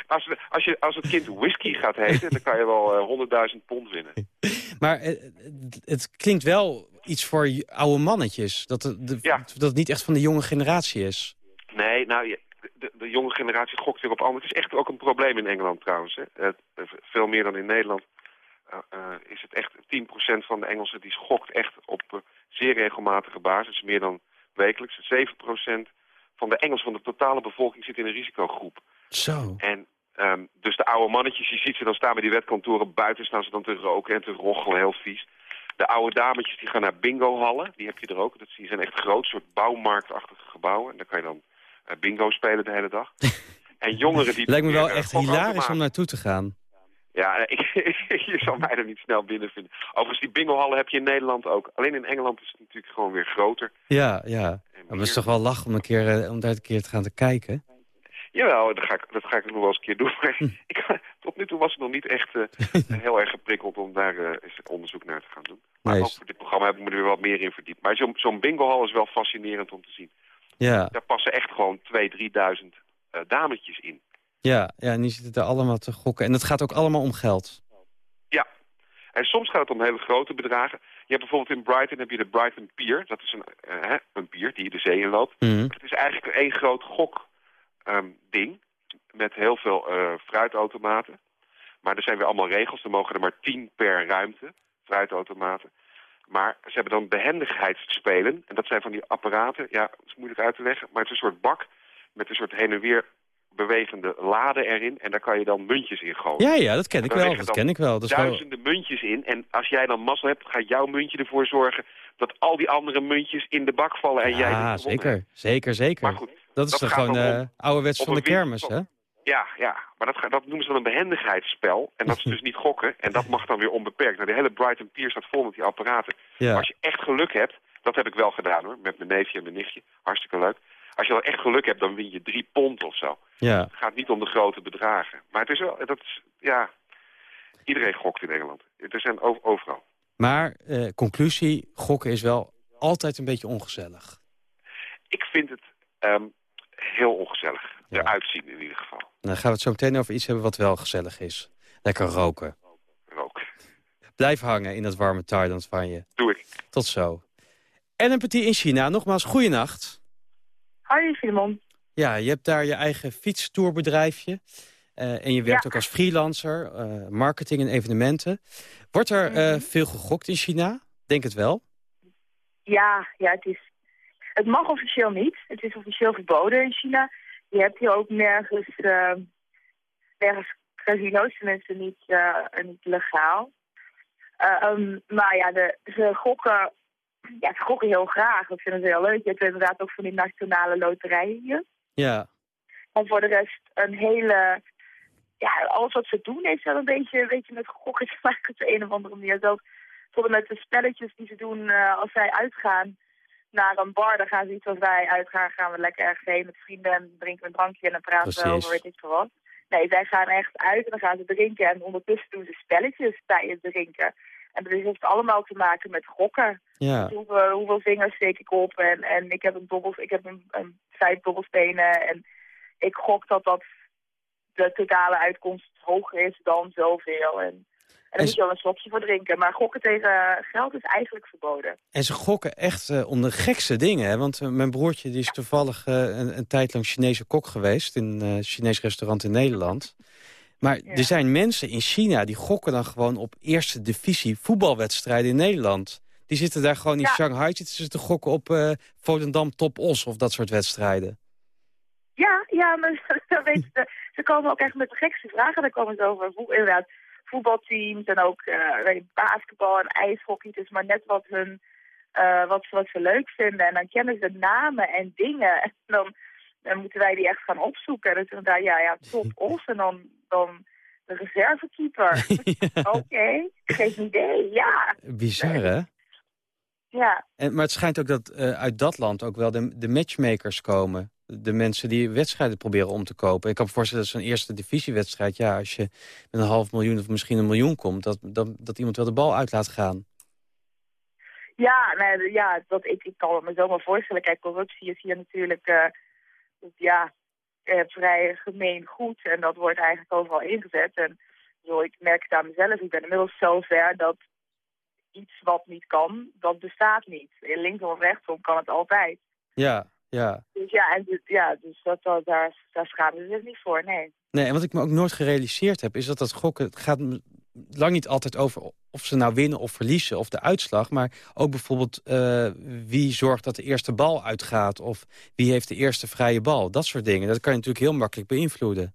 als, we- als, je, als het kind whisky gaat heten, dan kan je wel eh, 100.000 pond winnen. Maar eh, het, klinkt wel iets voor oude mannetjes. Dat dat het niet echt van de jonge generatie is. Nee, nou, je- de, de jonge generatie gokt weer op andere. Het is echt ook een probleem in Engeland trouwens. Hè. Eh, eh, veel meer dan in Nederland eh, eh, is het echt 10% van de Engelsen die gokt echt op eh, zeer regelmatige basis. Meer dan wekelijks. 7% van de Engelsen, van de totale bevolking, zit in een risicogroep. Zo. En Ehm, dus de oude mannetjes, je ziet ze dan staan bij die wetkantoren. Buiten staan ze dan te roken en te roggelen, heel vies. De oude dametjes die gaan naar bingo-hallen. Die heb je er ook. Dat zijn echt groot, soort bouwmarktachtige gebouwen. En daar kan je dan eh, bingo spelen de hele dag. en jongeren die... Lijkt me wel echt hilarisch om naartoe te gaan. Ja, ik, je zal mij er niet snel binnen vinden. Overigens, die bingo-hallen heb je in Nederland ook. Alleen in Engeland is het natuurlijk gewoon weer groter. Ja, ja. Maar het is toch wel lachen om, een keer, eh, om daar een keer te gaan te kijken. Jawel, dat ga ik, dat ga ik nog wel eens een keer doen. Maar Hm. ik, tot nu toe was ik nog niet echt eh, heel erg geprikkeld om daar eh, eens onderzoek naar te gaan doen. Maar ook voor dit programma heb ik me er weer wat meer in verdiept. Maar zo'n zo'n bingohal is wel fascinerend om te zien. Ja, Daar passen echt gewoon 2.000, 3.000 eh dametjes in. Ja, ja, en die zitten er allemaal te gokken. En dat gaat ook allemaal om geld. Ja. En soms gaat het om hele grote bedragen. Je hebt bijvoorbeeld in Brighton heb je de Brighton Pier. Dat is een, hè, een pier die de zee in loopt. Mhm. Het is eigenlijk één groot gok ehm, ding met heel veel eh, fruitautomaten. Maar er zijn weer allemaal regels. Er mogen er maar tien per ruimte, fruitautomaten. Maar ze hebben dan behendigheidsspelen. En dat zijn van die apparaten. Ja, dat is moeilijk uit te leggen. Maar het is een soort bak met een soort heen en weer bewegende laden erin. En daar kan je dan muntjes in gooien. Ja, ja, dat ken ik wel. Dat ken ik wel. Dat wel... duizenden muntjes in. En als jij dan mazzel hebt, gaat jouw muntje ervoor zorgen... dat al die andere muntjes in de behendigheidsvallen en jij... Ja, gewonnen hebt. zeker. Zeker, zeker. Maar goed, dat is dat toch gewoon om- eh ouderwets van de kermis, hè? Ja, ja. Maar dat, dat noemen ze dan een behendigheidsspel. En dat is dus niet gokken. En dat mag dan weer onbeperkt. Nou, de hele Brighton Pier staat vol met die apparaten. Ja. Maar als je echt geluk hebt, dat heb ik wel gedaan hoor, met mijn neefje en mijn nichtje. Hartstikke leuk. Als je dan echt geluk hebt, dan win je drie pond of zo. Ja. Het gaat niet om de grote bedragen. Maar het is wel, dat is, ja, iedereen gokt in Engeland. Er zijn overal. Maar, eh, conclusie, gokken is wel altijd een beetje ongezellig. Ik vind het ehm, heel ongezellig. Eruit zien in ieder geval. Dan gaan we het zo meteen over iets hebben wat wel gezellig is. Lekker roken. Roken. Blijf hangen in dat warme Thailand van je. Doe ik. Tot zo. En een petit in China. Nogmaals, goeienacht. Hoi, Filemon. Ja, je hebt daar je eigen fietstourbedrijfje. Eh, en je werkt Ja. ook als freelancer, eh, marketing en evenementen. Wordt er eh, Mhm. veel gegokt in China? Denk het wel. Ja, ja, het is... Het mag officieel niet. Het is officieel verboden in China. Je hebt hier ook nergens, nergens casino's, tenminste niet, niet legaal. Eh, ehm, maar ja, de, ze gokken... Ja, ze gokken heel graag. Dat vinden ze heel leuk. Je hebt inderdaad ook van die nationale loterijen hier. Ja. Maar voor de rest een hele... Ja, alles wat ze doen heeft wel een beetje, een beetje met gokken te maken op de een of andere manier. Zelfs bijvoorbeeld met de spelletjes die ze doen eh, als zij uitgaan naar een bar. Dan gaan ze iets als wij uitgaan, gaan we lekker ergens heen met vrienden en drinken we een drankje en dan praten we Precies. over weet ik veel wat. Nee, zij gaan echt uit en dan gaan ze drinken en ondertussen doen ze spelletjes tijdens drinken. En dat heeft allemaal te maken met gokken. Ja. Dus hoeveel, hoeveel vingers steek ik op en, en ik heb, een dobbel, ik heb een, een vijf dobbelstenen en ik gok dat dat de totale uitkomst hoger is dan zoveel. En, en daar moet je wel een slokje voor drinken. Maar gokken tegen geld is eigenlijk verboden. En ze gokken echt eh, om de gekste dingen. Hè? Want eh, mijn broertje die is toevallig eh, een, een tijd lang Chinese kok geweest... in een Chinees restaurant in Nederland. Maar er zijn mensen in China die gokken dan gewoon op eerste divisie voetbalwedstrijden in Nederland. Die zitten daar gewoon in Ja. Shanghai zitten ze te gokken op eh Volendam Top Os of dat soort wedstrijden. Ja, ja, maar dan weten ze, ze komen ook echt met de gekste vragen. Dan komen ze over voet- inderdaad voetbalteams en ook eh, basketbal en ijshockey. Het is maar net wat, hun, eh, wat, wat ze leuk vinden. En dan kennen ze namen en dingen. En dan, dan moeten wij die echt gaan opzoeken. Dus inderdaad, ja, ja, top os. En dan, dan de reservekeeper. Oké, geen idee, ja. Bizar, hè? Ja, En, maar het schijnt ook dat eh, uit dat land ook wel de, de matchmakers komen. De mensen die wedstrijden proberen om te kopen. Ik kan me voorstellen dat zo'n eerste divisiewedstrijd... ja, als je met een half miljoen of misschien een miljoen komt... dat, dat, dat iemand wel de bal uit laat gaan. Ja, nee, ja dat, ik, ik kan me zo maar voorstellen. Kijk, corruptie is hier natuurlijk eh, ja, eh, vrij gemeen goed. En dat wordt eigenlijk overal ingezet. En zo, ik merk het aan mezelf. Ik ben inmiddels zo ver dat iets wat niet kan, dat bestaat niet. Linksom of rechtsom kan het altijd. Ja, ja. Dus ja, en, dit- ja dus dat, dat, daar, daar schamen ze zich niet voor, nee. Nee, en wat ik me ook nooit gerealiseerd heb... is dat dat gokken het gaat lang niet altijd over of ze nou winnen of verliezen... of de uitslag, maar ook bijvoorbeeld eh, wie zorgt dat de eerste bal uitgaat... of wie heeft de eerste vrije bal, dat soort dingen. Dat kan je natuurlijk heel makkelijk beïnvloeden.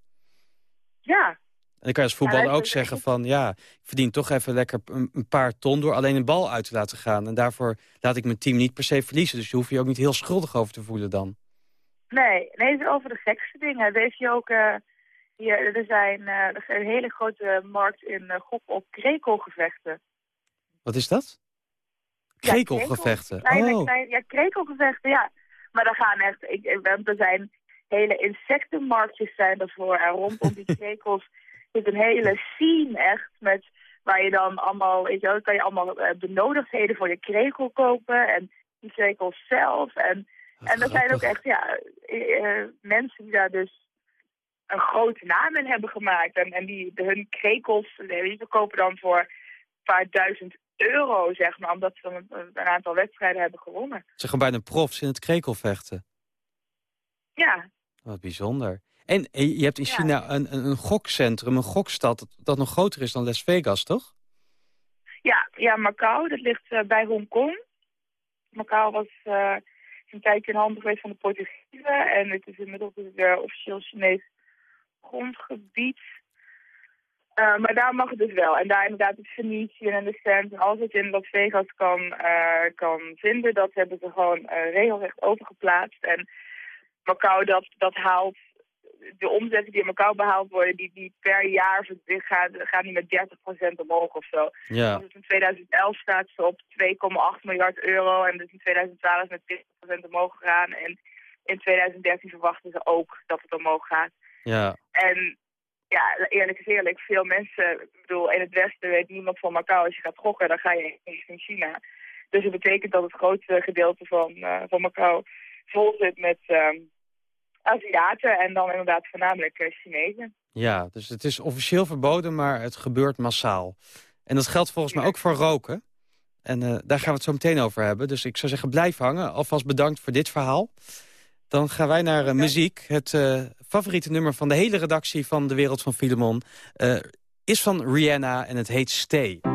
Ja. En dan kan je als voetballer ook zeggen van... ja, ik verdien toch even lekker een, paar ton... door alleen een bal uit te laten gaan. En daarvoor laat ik mijn team niet per se verliezen. Dus je hoeft je ook niet heel schuldig over te voelen dan. Nee, nee, het is over de gekste dingen. Weet je ook, eh, hier, er zijn eh, er een hele grote markt in eh, gok op krekelgevechten. Wat is dat? Ja, Krekelgevechten. Kleine, oh, kleine, ja, krekelgevechten, ja. Maar daar gaan echt, ik, ik- er zijn hele insectenmarktjes zijn ervoor. En rondom die krekels zit een hele scene echt met... Waar je dan allemaal, weet je wel, dan kan je allemaal eh, benodigdheden voor je krekel kopen. En die krekels zelf. En, en er zijn ook echt, ja, eh, eh, mensen die daar dus een grote naam in hebben gemaakt. En, en die de, hun krekels, die verkopen dan voor een paar duizend euro, zeg maar. Omdat ze dan een, een aantal wedstrijden hebben gewonnen. zijn gewoon bijna profs in het krekelvechten. Ja, Wat bijzonder. En eh, je hebt in Ja. China een, een, een gokcentrum, een gokstad... Dat, nog groter is dan Las Vegas, toch? ja, ja Macau, dat ligt eh, bij Hongkong. Macau was eh, een tijdje in handen geweest van de Portugiezen. En het is inmiddels weer officieel Chinees grondgebied. Eh, maar daar mag het dus wel. En daar inderdaad het Venetië en de Sands en alles wat je in Las Vegas kan, eh, kan vinden, dat hebben ze gewoon eh, regelrecht overgeplaatst. En Macau, dat, dat haalt, de omzetten die in Macau behaald worden, die, die per jaar gaan, gaan die met 30% omhoog of zo. Ja. Dus in 2011 staat ze op 2,8 miljard euro en dus in 2012 met 40% omhoog gegaan. En in 2013 verwachten ze ook dat het omhoog gaat. Ja. En ja, eerlijk is eerlijk, veel mensen, ik bedoel, in het Westen weet niemand van Macau. Als je gaat gokken, dan ga je in China. Dus het betekent dat het grootste gedeelte van, eh, van Macau vol zit met ehm, Aziaten en dan inderdaad voornamelijk eh, Chinezen. Ja, dus het is officieel verboden, maar het gebeurt massaal. En dat geldt volgens mij ook voor roken. En eh, daar gaan we het zo meteen over hebben. Dus ik zou zeggen, blijf hangen. Alvast bedankt voor dit verhaal. Dan gaan wij naar eh, muziek. Het eh, favoriete nummer van de hele redactie van De Wereld van Filemon... eh, is van Rihanna en het heet Stay.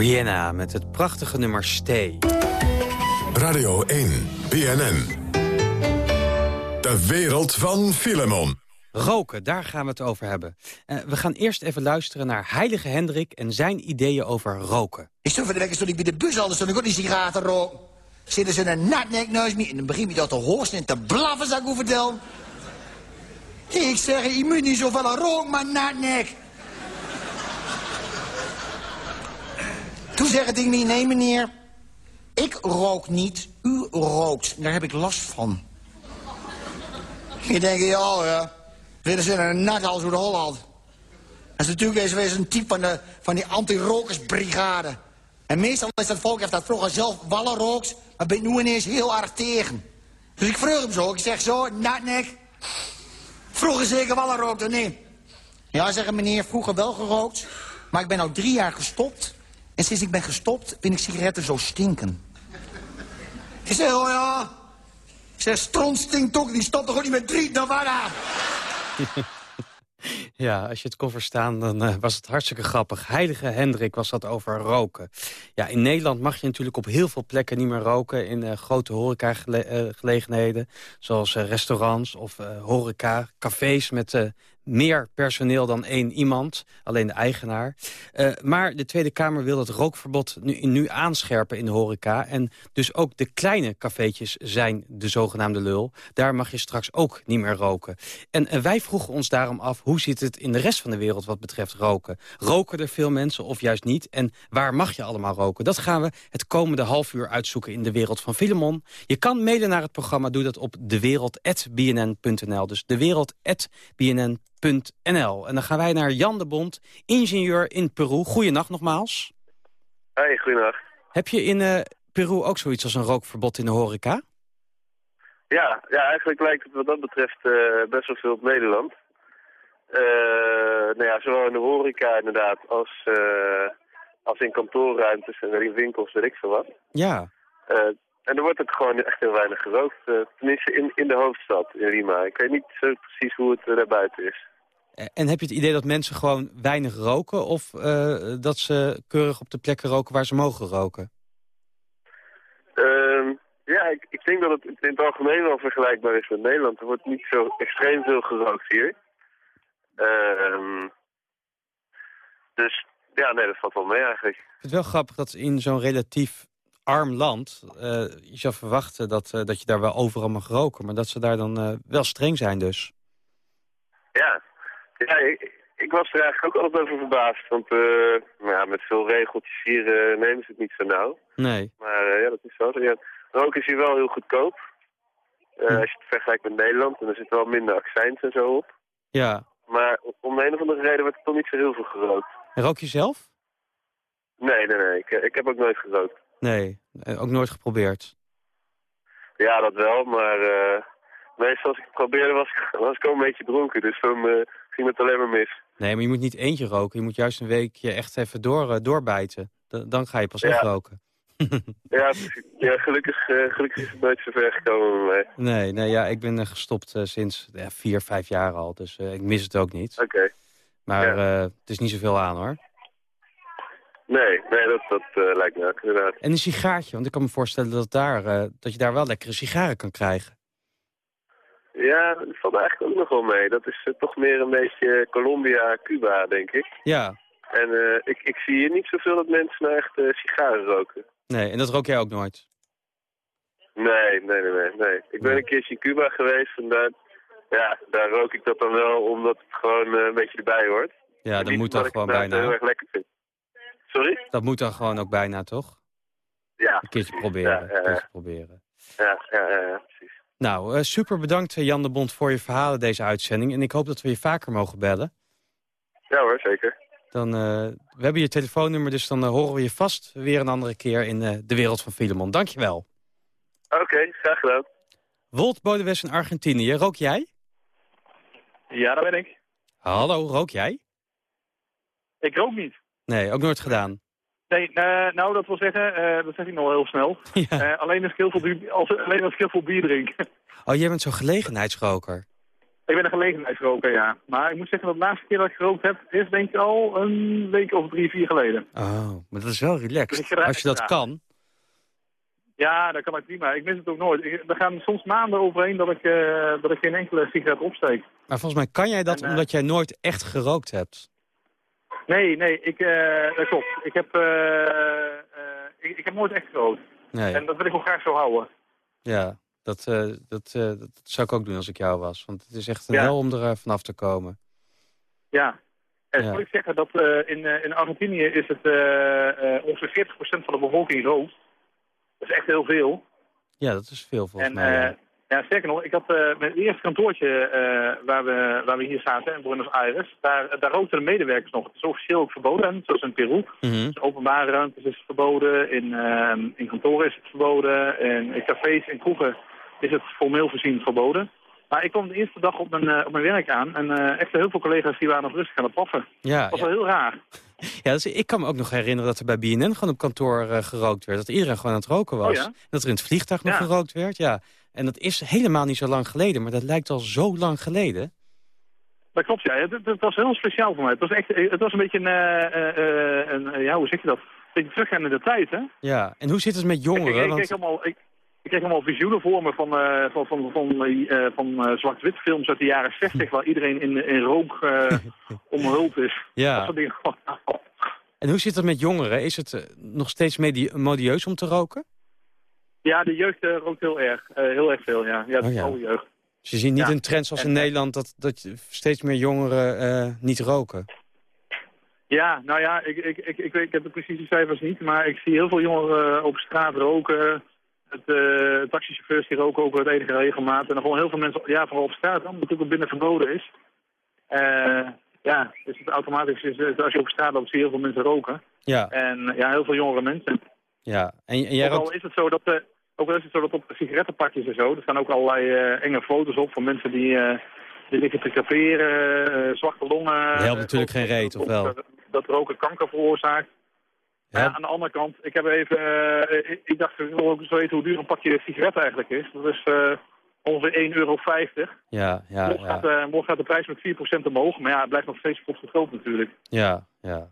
Rihanna met het prachtige nummer Stay. Radio 1, BNN. De wereld van Filemon. Roken, daar gaan we het over hebben. Eh, we gaan eerst even luisteren naar Heilige Hendrik en zijn ideeën over roken. Ik stond van de stond ik bij de bus al, stond ik ook die sigaretten roken. Zitten ze een natnekneus mee en dan begin je dat te hoorsten en te blaffen, zou ik u vertellen. Ik zeg, je moet niet zoveel roken, maar natnek. Zeg ik tegen me, nee meneer, ik rook niet, u rookt. Daar heb ik last van. Je denkt, ja, ja. Willen ze een nat als de Holland. Dat is natuurlijk eens een type van, die anti-rokersbrigade. En meestal is dat volk heeft dat vroeger zelf wallen rooks, maar ben nu ineens heel erg tegen. Dus ik vroeg hem zo, ik zeg zo, natnek. Vroeger zeker wallen rookte, nee. Ja, zeggen meneer, vroeger wel gerookt, maar ik ben al drie jaar gestopt. En sinds ik ben gestopt, vind ik sigaretten zo stinken. Ik zeg, oh ja. Ik zeg, stinkt ook, die stopt toch ook niet met drie, nou waar Ja, als je het kon verstaan, dan eh, was het hartstikke grappig. Heilige Hendrik was dat over roken. Ja, in Nederland mag je natuurlijk op heel veel plekken niet meer roken... in eh, grote horecagelegenheden, zoals eh, restaurants of horeca, cafés met meer personeel dan één iemand, alleen de eigenaar. Uh, maar de Tweede Kamer wil het rookverbod nu, nu aanscherpen in de horeca. En dus ook de kleine cafeetjes zijn de zogenaamde lul. Daar mag je straks ook niet meer roken. En wij vroegen ons daarom af, hoe zit het in de rest van de wereld wat betreft roken? Roken er veel mensen of juist niet? En waar mag je allemaal roken? Dat gaan we het komende half uur uitzoeken in de wereld van Filemon. Je kan mailen naar het programma, doe dat op dewereld.bnn.nl. Dus dewereld.bnn.nl. NL. En dan gaan wij naar Jan de Bond, ingenieur in Peru. Goeienacht nogmaals. Hey, goeienacht. Heb je in uh, Peru ook zoiets als een rookverbod in de horeca? Ja, ja eigenlijk lijkt het wat dat betreft uh, best wel veel op Nederland. Uh, nou ja, zowel in de horeca inderdaad als, als in kantoorruimtes en in winkels, weet ik veel wat. Ja. en er wordt ook gewoon echt heel weinig gerookt. tenminste in, in de hoofdstad, in Lima. Ik weet niet zo precies hoe het daar buiten is. En heb je het idee dat mensen gewoon weinig roken... of uh, dat ze keurig op de plekken roken waar ze mogen roken? Uh, ja, ik, ik, denk dat het in het algemeen wel vergelijkbaar is met Nederland. Er wordt niet zo extreem veel gerookt hier. Uh, dus ja, nee, dat valt wel mee eigenlijk. Ik vind het wel grappig dat in zo'n relatief arm land... Uh, je zou verwachten dat, uh, dat je daar wel overal mag roken... maar dat ze daar dan wel streng zijn dus. Ja, ja, ik, ik, was er eigenlijk ook altijd over verbaasd. Want uh, ja, met veel regeltjes hier uh, nemen ze het niet zo nauw. Nee. Maar uh, ja, dat is zo. Ja, roken is hier wel heel goedkoop. Als je het vergelijkt met Nederland. En er zit wel minder accijns en zo op. Ja. Maar om de een of andere reden wordt er toch niet zo heel veel gerookt. En rook je zelf? Nee, nee, nee. Ik, ik heb ook nooit gerookt. Nee, ook nooit geprobeerd? Ja, dat wel. Maar meestal als ik het probeerde was, was ik al een beetje dronken. Dus dan uh, ging het alleen maar mis. Nee, maar je moet niet eentje roken. Je moet juist een weekje echt even door, uh, doorbijten. D dan ga je pas ja. echt roken. ja, ja gelukkig, uh, gelukkig is het nooit zo ver gekomen bij mij. Nee, nee ja, ik ben gestopt sinds ja, vier, vijf jaar al. Dus ik mis het ook niet. Oké. Okay. Maar ja. het is niet zoveel aan hoor. Nee, nee dat, dat lijkt me ook inderdaad. En een sigaartje, want ik kan me voorstellen dat, daar, dat je daar wel lekkere sigaren kan krijgen. Ja, dat valt eigenlijk ook nog wel mee. Dat is eh, toch meer een beetje Colombia, Cuba, denk ik. Ja. En eh, ik, ik zie hier niet zoveel dat mensen nou echt eh, sigaren roken. Nee, en dat rook jij ook nooit? Nee, nee, nee, nee. nee. Ik ben een keertje in Cuba geweest en daar, ja, daar rook ik dat dan wel omdat het gewoon een beetje erbij hoort. Ja, dat moet dan gewoon bijna. heel erg lekker vind. Sorry? Dat moet dan gewoon ook bijna, toch? Ja. Een keertje proberen. Ja, ja, Een keertje proberen. Ja, ja, ja, ja, precies. Nou, eh, super bedankt eh, Jan de Bond voor je verhalen deze uitzending. En ik hoop dat we je vaker mogen bellen. Ja hoor, zeker. Dan, eh, we hebben je telefoonnummer, dus dan horen we je vast weer een andere keer in de wereld van Filemon. Dankjewel. Oké, graag gedaan. Wolt Bodewes in Argentinië, rook jij? Ja, dat ben ik. Hallo, rook jij? Ik rook niet. Nee, ook nooit gedaan. Nee, eh, nou, dat wil zeggen, eh, dat zeg ik nog heel snel. Eh, alleen, als ik heel veel, du- als, alleen als ik heel veel bier drink. Oh, jij bent zo'n gelegenheidsroker. ik ben een gelegenheidsroker, ja. Maar ik moet zeggen, dat de laatste keer dat ik gerookt heb, is denk ik al een week of drie, vier geleden. Oh, maar dat is wel Dus relaxed. gebruik Als je dat kan. Ja, dat kan ik prima. Ik mis het ook nooit. Ik, er gaan soms maanden overheen dat ik, dat ik geen enkele sigaret opsteek. Maar volgens mij kan jij dat En, omdat jij nooit echt gerookt hebt. Nee, nee, ik, eh, dat klopt. Ik heb, eh, eh, ik, ik heb nooit echt gerookt. Nee. En dat wil ik ook graag zo houden. Ja, dat, dat, dat zou ik ook doen als ik jou was. Want het is echt een Ja. hel om er vanaf te komen. Ja. En Ja. moet ik zeggen dat in, in Argentinië is het ongeveer 40% van de bevolking rookt. Dat is echt heel veel. Ja, dat is veel volgens en mij. ja. Ja, sterker nog, ik had eh, mijn eerste kantoortje eh, waar, we, waar we hier zaten, in Buenos Aires, daar, daar rookten de medewerkers nog. Het is officieel ook verboden, zoals in Peru. Mhm. Dus openbare ruimtes is het verboden, in, eh, in kantoren is het verboden, en in cafés en kroegen is het formeel voorzien verboden. Maar ik kwam de eerste dag op mijn, eh, op mijn werk aan en echt heel veel collega's die waren nog rustig aan het paffen. Ja, dat was ja. wel heel raar. Ja, dus ik kan me ook nog herinneren dat er bij BNN gewoon op kantoor gerookt werd. Dat iedereen gewoon aan het roken was. Oh ja? Dat er in het vliegtuig nog Ja. gerookt werd, ja. En dat is helemaal niet zo lang geleden, maar dat lijkt al zo lang geleden. Dat klopt, ja. Het, het was heel speciaal voor mij. Het was, echt, het was een beetje een, eh, eh, eh, een eh, ja, hoe zeg je dat? Een beetje teruggaan in de tijd, hè? Ja, en hoe zit het met jongeren? ik, ik, Want- allemaal, ik, ik kreeg allemaal visioenen voor me van, eh, van, van, van, eh, van eh, zwart-wit films uit de jaren 60, waar iedereen in, in rook eh, omhuld is. Ja. Dat soort dingen. En hoe zit het met jongeren? Is het eh, nog steeds modieus om te roken? Ja, de jeugd eh, rookt heel erg. eh, heel erg veel, ja. Ja, de Oh ja. oude jeugd. Dus je ziet niet Ja. een trend zoals in Nederland dat, dat steeds meer jongeren eh, niet roken. Ja, nou ja, ik, ik, ik, ik, weet, ik heb de precieze cijfers niet, maar ik zie heel veel jongeren op straat roken. Het, taxichauffeurs die roken ook met enige regelmaat. En dan gewoon heel veel mensen, ja, vooral op straat, omdat het natuurlijk ook binnen verboden is. Ja, dus het automatisch is, het- als je op straat loopt, zie je heel veel mensen roken. Ja, En ja, heel veel jongere mensen. Ja. En, en jij ook al is het zo dat, eh, ook al is het zo dat op sigarettenpakjes en zo, er staan ook allerlei eh, enge foto's op van mensen die, eh, die liggen te creperen, zwarte longen. Dat helpt natuurlijk geen reet, of wel? Dat, dat roken kanker veroorzaakt. Ja, aan de andere kant, ik heb even, ik, ik dacht, ik wil ook eens weten hoe duur een pakje sigaret eigenlijk is. Dat is ongeveer 1,50 euro. Ja, ja, morgen, ja. gaat, morgen gaat de prijs met 4% omhoog, maar ja, het blijft nog steeds goed goedkoop natuurlijk. Ja, ja.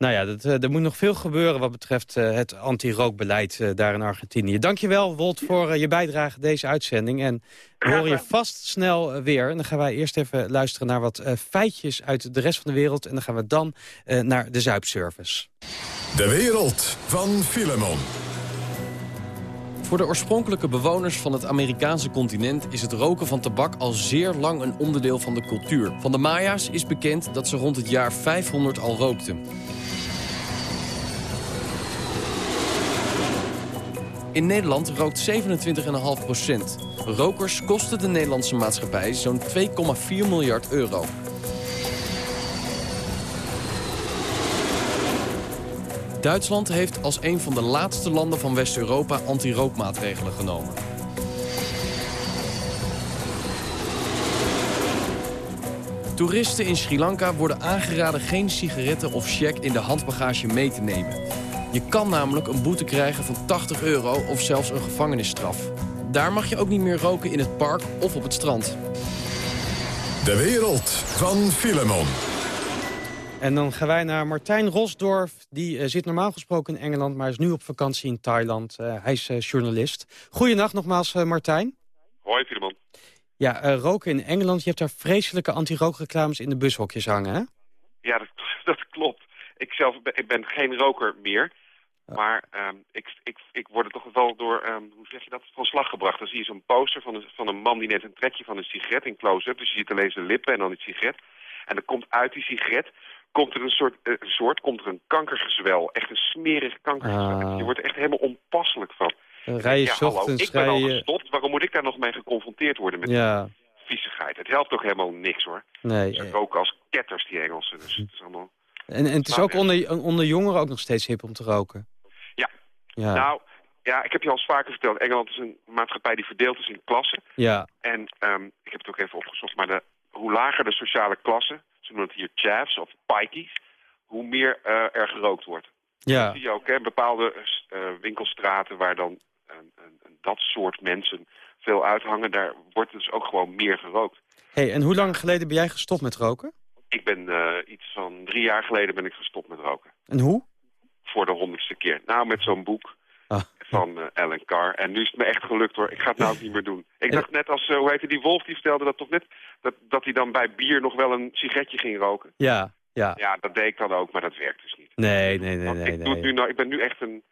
Nou ja, dat, eh, er moet nog veel gebeuren wat betreft eh, het anti-rookbeleid eh, daar in Argentinië. Dankjewel, Wolt, voor je bijdrage deze uitzending. En we horen je vast snel weer. En dan gaan wij eerst even luisteren naar wat eh, feitjes uit de rest van de wereld. En dan gaan we dan eh, naar de Zuipservice. De wereld van Filemon. Voor de oorspronkelijke bewoners van het Amerikaanse continent is het roken van tabak al zeer lang een onderdeel van de cultuur. Van de Maya's is bekend dat ze rond het jaar 500 al rookten. In Nederland rookt 27,5 procent. Rokers kosten de Nederlandse maatschappij zo'n 2,4 miljard euro. Duitsland heeft als een van de laatste landen van West-Europa anti-rookmaatregelen genomen. Toeristen in Sri Lanka worden aangeraden geen sigaretten of check in de handbagage mee te nemen. Je kan namelijk een boete krijgen van 80 euro of zelfs een gevangenisstraf. Daar mag je ook niet meer roken in het park of op het strand. De wereld van Filemon. En dan gaan wij naar Martijn Rosdorf. Die eh, zit normaal gesproken in Engeland, maar is nu op vakantie in Thailand. Eh, hij is eh, journalist. Goedenacht nogmaals, Martijn. Hoi, Filemon. Ja, eh, roken in Engeland. Je hebt daar vreselijke anti-rookreclames in de bushokjes hangen, hè? Ja, dat, dat klopt. Ik zelf ben, ik ben geen roker meer. Maar ehm, ik, ik, ik word er toch wel door, ehm, hoe zeg je dat, van slag gebracht. Dan zie je zo'n poster van een, van een man die net een trekje van een sigaret in close-up. Dus je ziet alleen zijn lippen en dan die sigaret. En dan komt uit die sigaret, komt er een soort, eh, een soort komt er een kankergezwel. Echt een smerig kankergezwel. Ah. Je wordt er echt helemaal onpasselijk van. Rij je ja, hallo, ik ben al gestopt. Waarom moet ik daar nog mee geconfronteerd worden met Ja. viezigheid? Het helpt toch helemaal niks hoor. Nee. Ze eh, roken als ketters, die Engelsen. Dus het is allemaal... En, en het is ook onder, onder jongeren ook nog steeds hip om te roken. Ja. Ja. Nou, ja, ik heb je al eens vaker verteld. Engeland is een maatschappij die verdeeld is in klassen. Ja. En ehm, ik heb het ook even opgezocht, maar de, hoe lager de sociale klasse, ze noemen het hier chavs of pikies, hoe meer eh, er gerookt wordt. Ja. Dat zie je ook, hè, bepaalde eh, winkelstraten waar dan eh, eh, dat soort mensen veel uithangen, daar wordt dus ook gewoon meer gerookt. Hey, en hoe lang geleden ben jij gestopt met roken? Ik ben eh, iets van drie jaar geleden ben ik gestopt met roken. En hoe? Voor de honderdste keer. Nou, met zo'n boek Ah. van eh Alan Carr. En nu is het me echt gelukt hoor. Ik ga het nou ook niet meer doen. Ik dacht net als, eh, hoe heette die Wolf, die vertelde dat toch net... Dat, dat hij dan bij bier nog wel een sigaretje ging roken. Ja, ja. Ja, dat deed ik dan ook, maar dat werkt dus niet. Nee, nee, nee, nee. ik, doe nee. nu, nou, ik ben nu echt een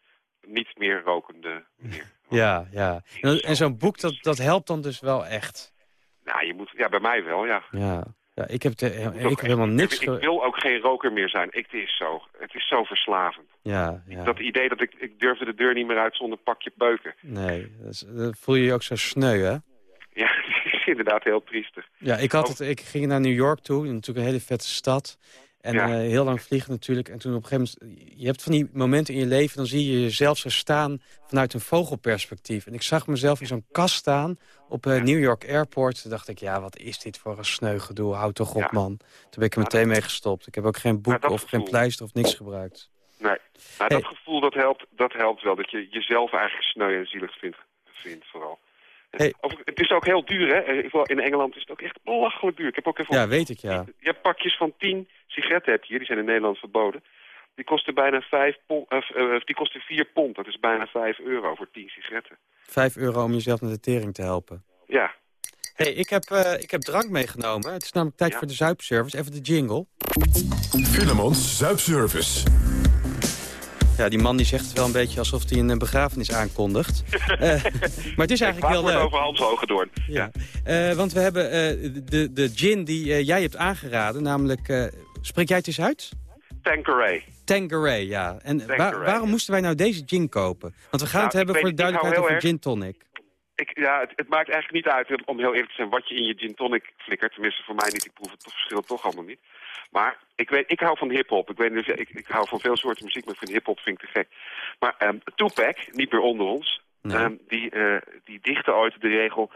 niet meer rokende meneer. Ja, ja. En, en zo'n boek, dat, dat helpt dan dus wel echt. Nou, je moet... Ja, bij mij wel, ja. Ja. Ja ik, heb de, ik heb helemaal niks... Ik, ik wil ook geen roker meer zijn. Ik, het, is zo, het is zo verslavend. Ja, ja. Dat idee dat ik, ik durfde de deur niet meer uit zonder pakje peuken. Nee, dat is- voel je je ook zo sneu, hè? Ja, het is inderdaad heel triestig. Ja, ik, had het, ik ging naar New York toe, natuurlijk een hele vette stad. En Ja. eh, heel lang vliegen natuurlijk. En toen op een gegeven moment... Je hebt van die momenten in je leven... dan zie je jezelf zo staan vanuit een vogelperspectief. En ik zag mezelf in zo'n kast staan op eh, New York Airport. Toen dacht ik, ja, wat is dit voor een sneu gedoe? Houd toch op, man. Toen ben ik er meteen mee gestopt. Ik heb ook geen boek of geen pleister of niks gebruikt. Nee, maar dat gevoel dat helpt, dat helpt wel. Dat je jezelf eigenlijk sneu en zielig vindt, vindt vooral. Hey. het is ook heel duur, hè? In Engeland is het ook echt belachelijk duur. Ik heb ook even Ja, weet ik, ja. Je hebt pakjes van 10 sigaretten heb je hier, die zijn in Nederland verboden. Die kosten bijna 5 pond, eh, eh, die kosten 4 pond. Dat is bijna 5 euro voor 10 sigaretten. Vijf euro om jezelf naar de tering te helpen. Ja. hey, ik, heb, eh, ik heb drank meegenomen. Het is namelijk tijd voor de zuipservice. Even de jingle. Filemons Zuipservice. Ja, die man die zegt het wel een beetje alsof hij een eh, begrafenis aankondigt. Eh, maar het is eigenlijk wordt leuk. over Hans Hogedoorn. Ja. Eh, want we hebben de, de gin die jij hebt aangeraden, namelijk... spreek jij het eens uit? Tanqueray. Tanqueray, ja. En waarom moesten wij nou deze gin kopen? Want we gaan Nou, het hebben voor de duidelijkheid over gin tonic. Ik, ja, het, het maakt eigenlijk niet uit, om heel eerlijk te zijn, wat je in je gin tonic flikkert. Tenminste, voor mij niet. Ik proef het toch, verschil toch allemaal niet. Maar ik, weet, ik hou van hip-hop. Ik, weet, ik, ik hou van veel soorten muziek, maar vind hip-hop vind ik te gek. Maar um, Tupac, niet meer onder ons, ehm, die, eh, die dichtte ooit de regel...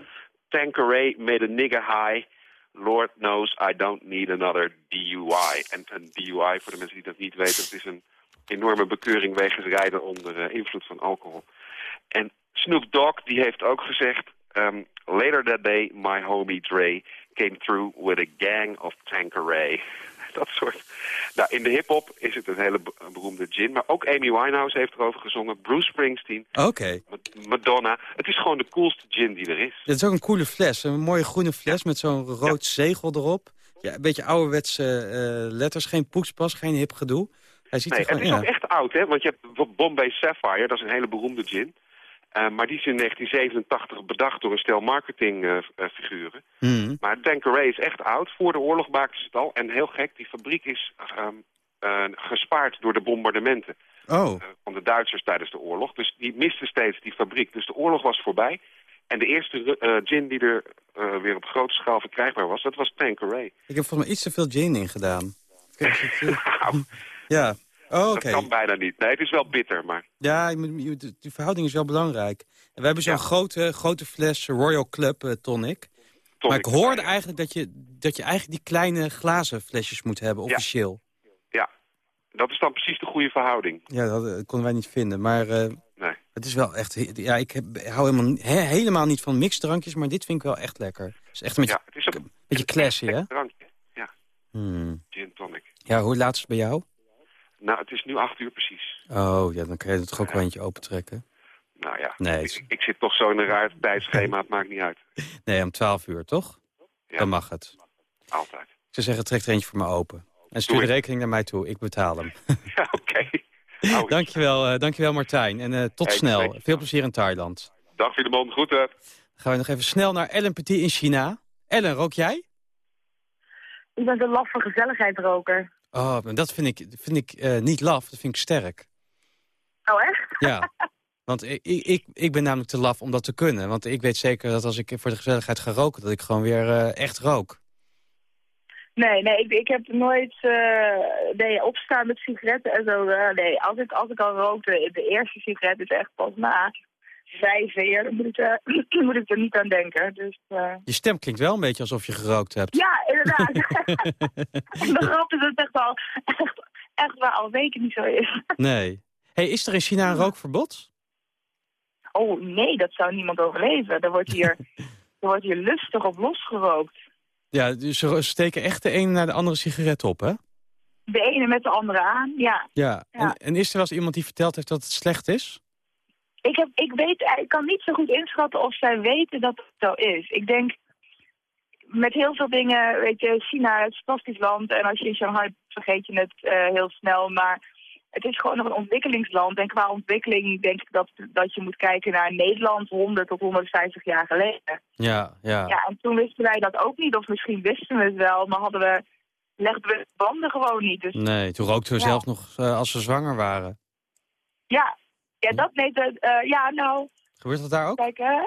Tanqueray made a nigger high. Lord knows I don't need another DUI. En een DUI, voor de mensen die dat niet weten, dat is een enorme bekeuring wegens rijden onder eh, invloed van alcohol. En Snoop Dogg die heeft ook gezegd... Um, later that day, my homie Dre came through with a gang of Tanqueray. Dat soort. Nou, in de hip-hop is het een hele beroemde gin. Maar ook Amy Winehouse heeft erover gezongen. Bruce Springsteen, Oké. Ma- Madonna. Het is gewoon de coolste gin die er is. Dit is ook een coole fles. Een mooie groene fles met zo'n rood zegel erop. Ja, een beetje ouderwetse eh, letters. Geen poetspas, geen hip gedoe. Hij ziet Nee, er het gewoon... is Ja. ook echt oud, hè? Want je hebt Bombay Sapphire, dat is een hele beroemde gin. Eh, maar die is in 1987 bedacht door een stel marketingfiguren. Hmm. Maar Tanqueray is echt oud. Voor de oorlog maakten ze het al. En heel gek, die fabriek is ehm, eh, gespaard door de bombardementen Oh, van de Duitsers tijdens de oorlog. Dus die misten steeds die fabriek. Dus de oorlog was voorbij. En de eerste eh, gin die er eh, weer op grote schaal verkrijgbaar was, dat was Tanqueray. ik heb volgens mij iets te veel gin in gedaan. Ja, oh. Dat kan bijna niet. Nee, het is wel bitter, maar... Ja, de verhouding is wel belangrijk. En we hebben zo'n grote, grote fles Royal Club eh, tonic. Maar ik hoorde eigenlijk dat je, dat je eigenlijk die kleine glazen flesjes moet hebben, officieel. Ja, dat is dan precies de goede verhouding. Ja, dat eh, konden wij niet vinden. Maar eh, Nee. het is wel echt... Ja, ik heb, hou helemaal, he- helemaal niet van mixdrankjes, maar dit vind ik wel echt lekker. Het is echt een beetje, Ja, het is een beetje classy, hè? een drankje. Ja, Hmm. gin tonic. Ja, hoe laat is het bij jou? Nou, het is nu acht uur precies. Oh, ja, dan kan je er toch ook wel eentje opentrekken. Nou ja, ja. Nee, Ik, ik zit toch zo in een raar tijdschema, het maakt niet uit. nee om 12 uur, toch? Dan mag het. Altijd. Zou zeggen, trek er eentje voor me open. En stuur de rekening naar mij toe. Ik betaal hem. Ja, oké. dankjewel, eh, dankjewel Martijn. En eh, tot Hey, snel. Veel plezier in Thailand. Dag Filemon, groeten. Dan gaan we nog even snel naar Ellen Petit in China. Ellen, rook jij? Ik ben een laffe gezelligheidsroker. Oh, maar dat vind ik, vind ik eh, niet laf. Dat vind ik sterk. Oh, echt? Ja. Want ik, ik, ik, ben namelijk te laf om dat te kunnen. Want ik weet zeker dat als ik voor de gezelligheid ga roken... dat ik gewoon weer eh, echt rook. Nee, nee, ik, ik heb nooit eh, nee, opstaan met sigaretten en zo. nee, als ik, als ik al rookte, de eerste sigaret is echt pas na vijf jaar. Dan moet ik, er, moet ik er niet aan denken. Dus, eh, Je stem klinkt wel een beetje alsof je gerookt hebt. ja, inderdaad. De grap is dat het echt al, echt, echt wel al weken niet zo is. Nee. Hey, is er in China een rookverbod? Oh nee, dat zou niemand overleven. Er wordt hier, er wordt hier lustig op losgerookt. Ja, dus ze steken echt de ene naar de andere sigaret op, hè? De ene met de andere aan, ja. Ja. Ja. En, en is er wel eens iemand die verteld heeft dat het slecht is? Ik, heb, ik, weet, ik kan niet zo goed inschatten of zij weten dat het zo is. Ik denk, met heel veel dingen, weet je, China is een fantastisch land. En als je in Shanghai vergeet je het eh, heel snel. Maar het is gewoon nog een ontwikkelingsland. En qua ontwikkeling denk ik dat, dat je moet kijken naar Nederland 100 tot 150 jaar geleden. Ja, ja. Ja, en toen wisten wij dat ook niet. Of misschien wisten we het wel, maar hadden we, legden we de banden gewoon niet. Dus Nee, toen rookten we Ja. zelf nog eh, als we zwanger waren. ja, ja dat deed het. eh, ja, nou, Gebeurt dat daar ook? Kijk, hè,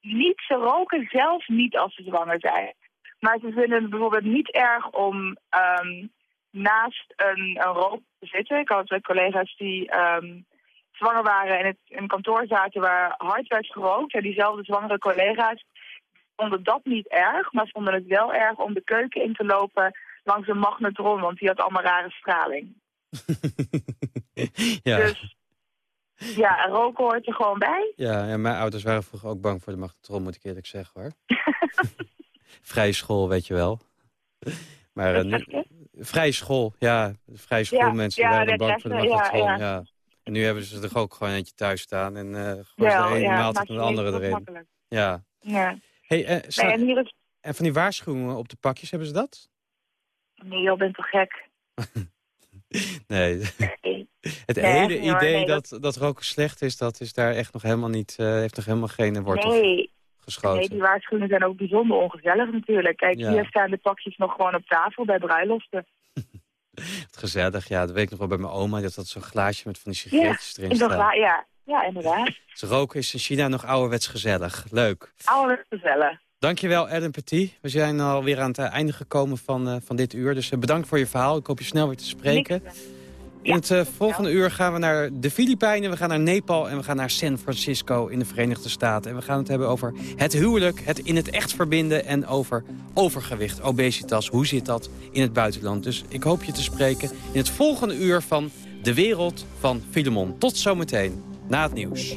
niet, ze roken zelf niet als ze zwanger zijn. Maar ze vinden het bijvoorbeeld niet erg om ehm, naast een, een rook te zitten. Ik had twee collega's die ehm, zwanger waren en het, in een kantoor zaten waar hard werd gerookt. En diezelfde zwangere collega's vonden dat niet erg, maar vonden het wel erg om de keuken in te lopen langs een magnetron, want die had allemaal rare straling. Ja. Dus ja, roken hoort er gewoon bij. Ja, ja, mijn ouders waren vroeger ook bang voor de magnetron, moet ik eerlijk zeggen, hoor. vrije school, weet je wel. Maar eh, nu- vrije school, ja. Vrije schoolmensen ja, waren bang voor de magnetron, ja, ja. En nu hebben ze er ook gewoon eentje thuis staan en eh gewoon de ene ja, en je de andere erin. makkelijk. Ja. Ja. Hey, eh, sta- Nee, en hier is... en van die waarschuwingen op de pakjes, hebben ze dat? Nee, joh, bent toch gek? Nee. Het Nee, hele idee Nee, dat, dat roken slecht is, dat is daar echt nog helemaal niet, eh, heeft nog helemaal geen wortel Nee. geschoten. Nee, die waarschuwingen zijn ook bijzonder ongezellig natuurlijk. Kijk, Ja. hier staan de pakjes nog gewoon op tafel bij bruiloften. Wat gezellig, ja, dat weet ik nog wel bij mijn oma. Dat had zo'n glaasje met van die sigaretjes erin staan. ja. ja, inderdaad. Roken is in China nog ouderwets gezellig. Leuk. Oude gezellig. Dankjewel, Ellen Petit. We zijn alweer aan het einde gekomen van, eh, van dit uur. Dus eh, bedankt voor je verhaal. Ik hoop je snel weer te spreken. In het eh, volgende uur gaan we naar de Filipijnen, we gaan naar Nepal en we gaan naar San Francisco in de Verenigde Staten. En we gaan het hebben over het huwelijk, het in het echt verbinden en over overgewicht, obesitas. Hoe zit dat in het buitenland? Dus ik hoop je te spreken in het volgende uur van De Wereld van Filemon. Tot zometeen, na het nieuws.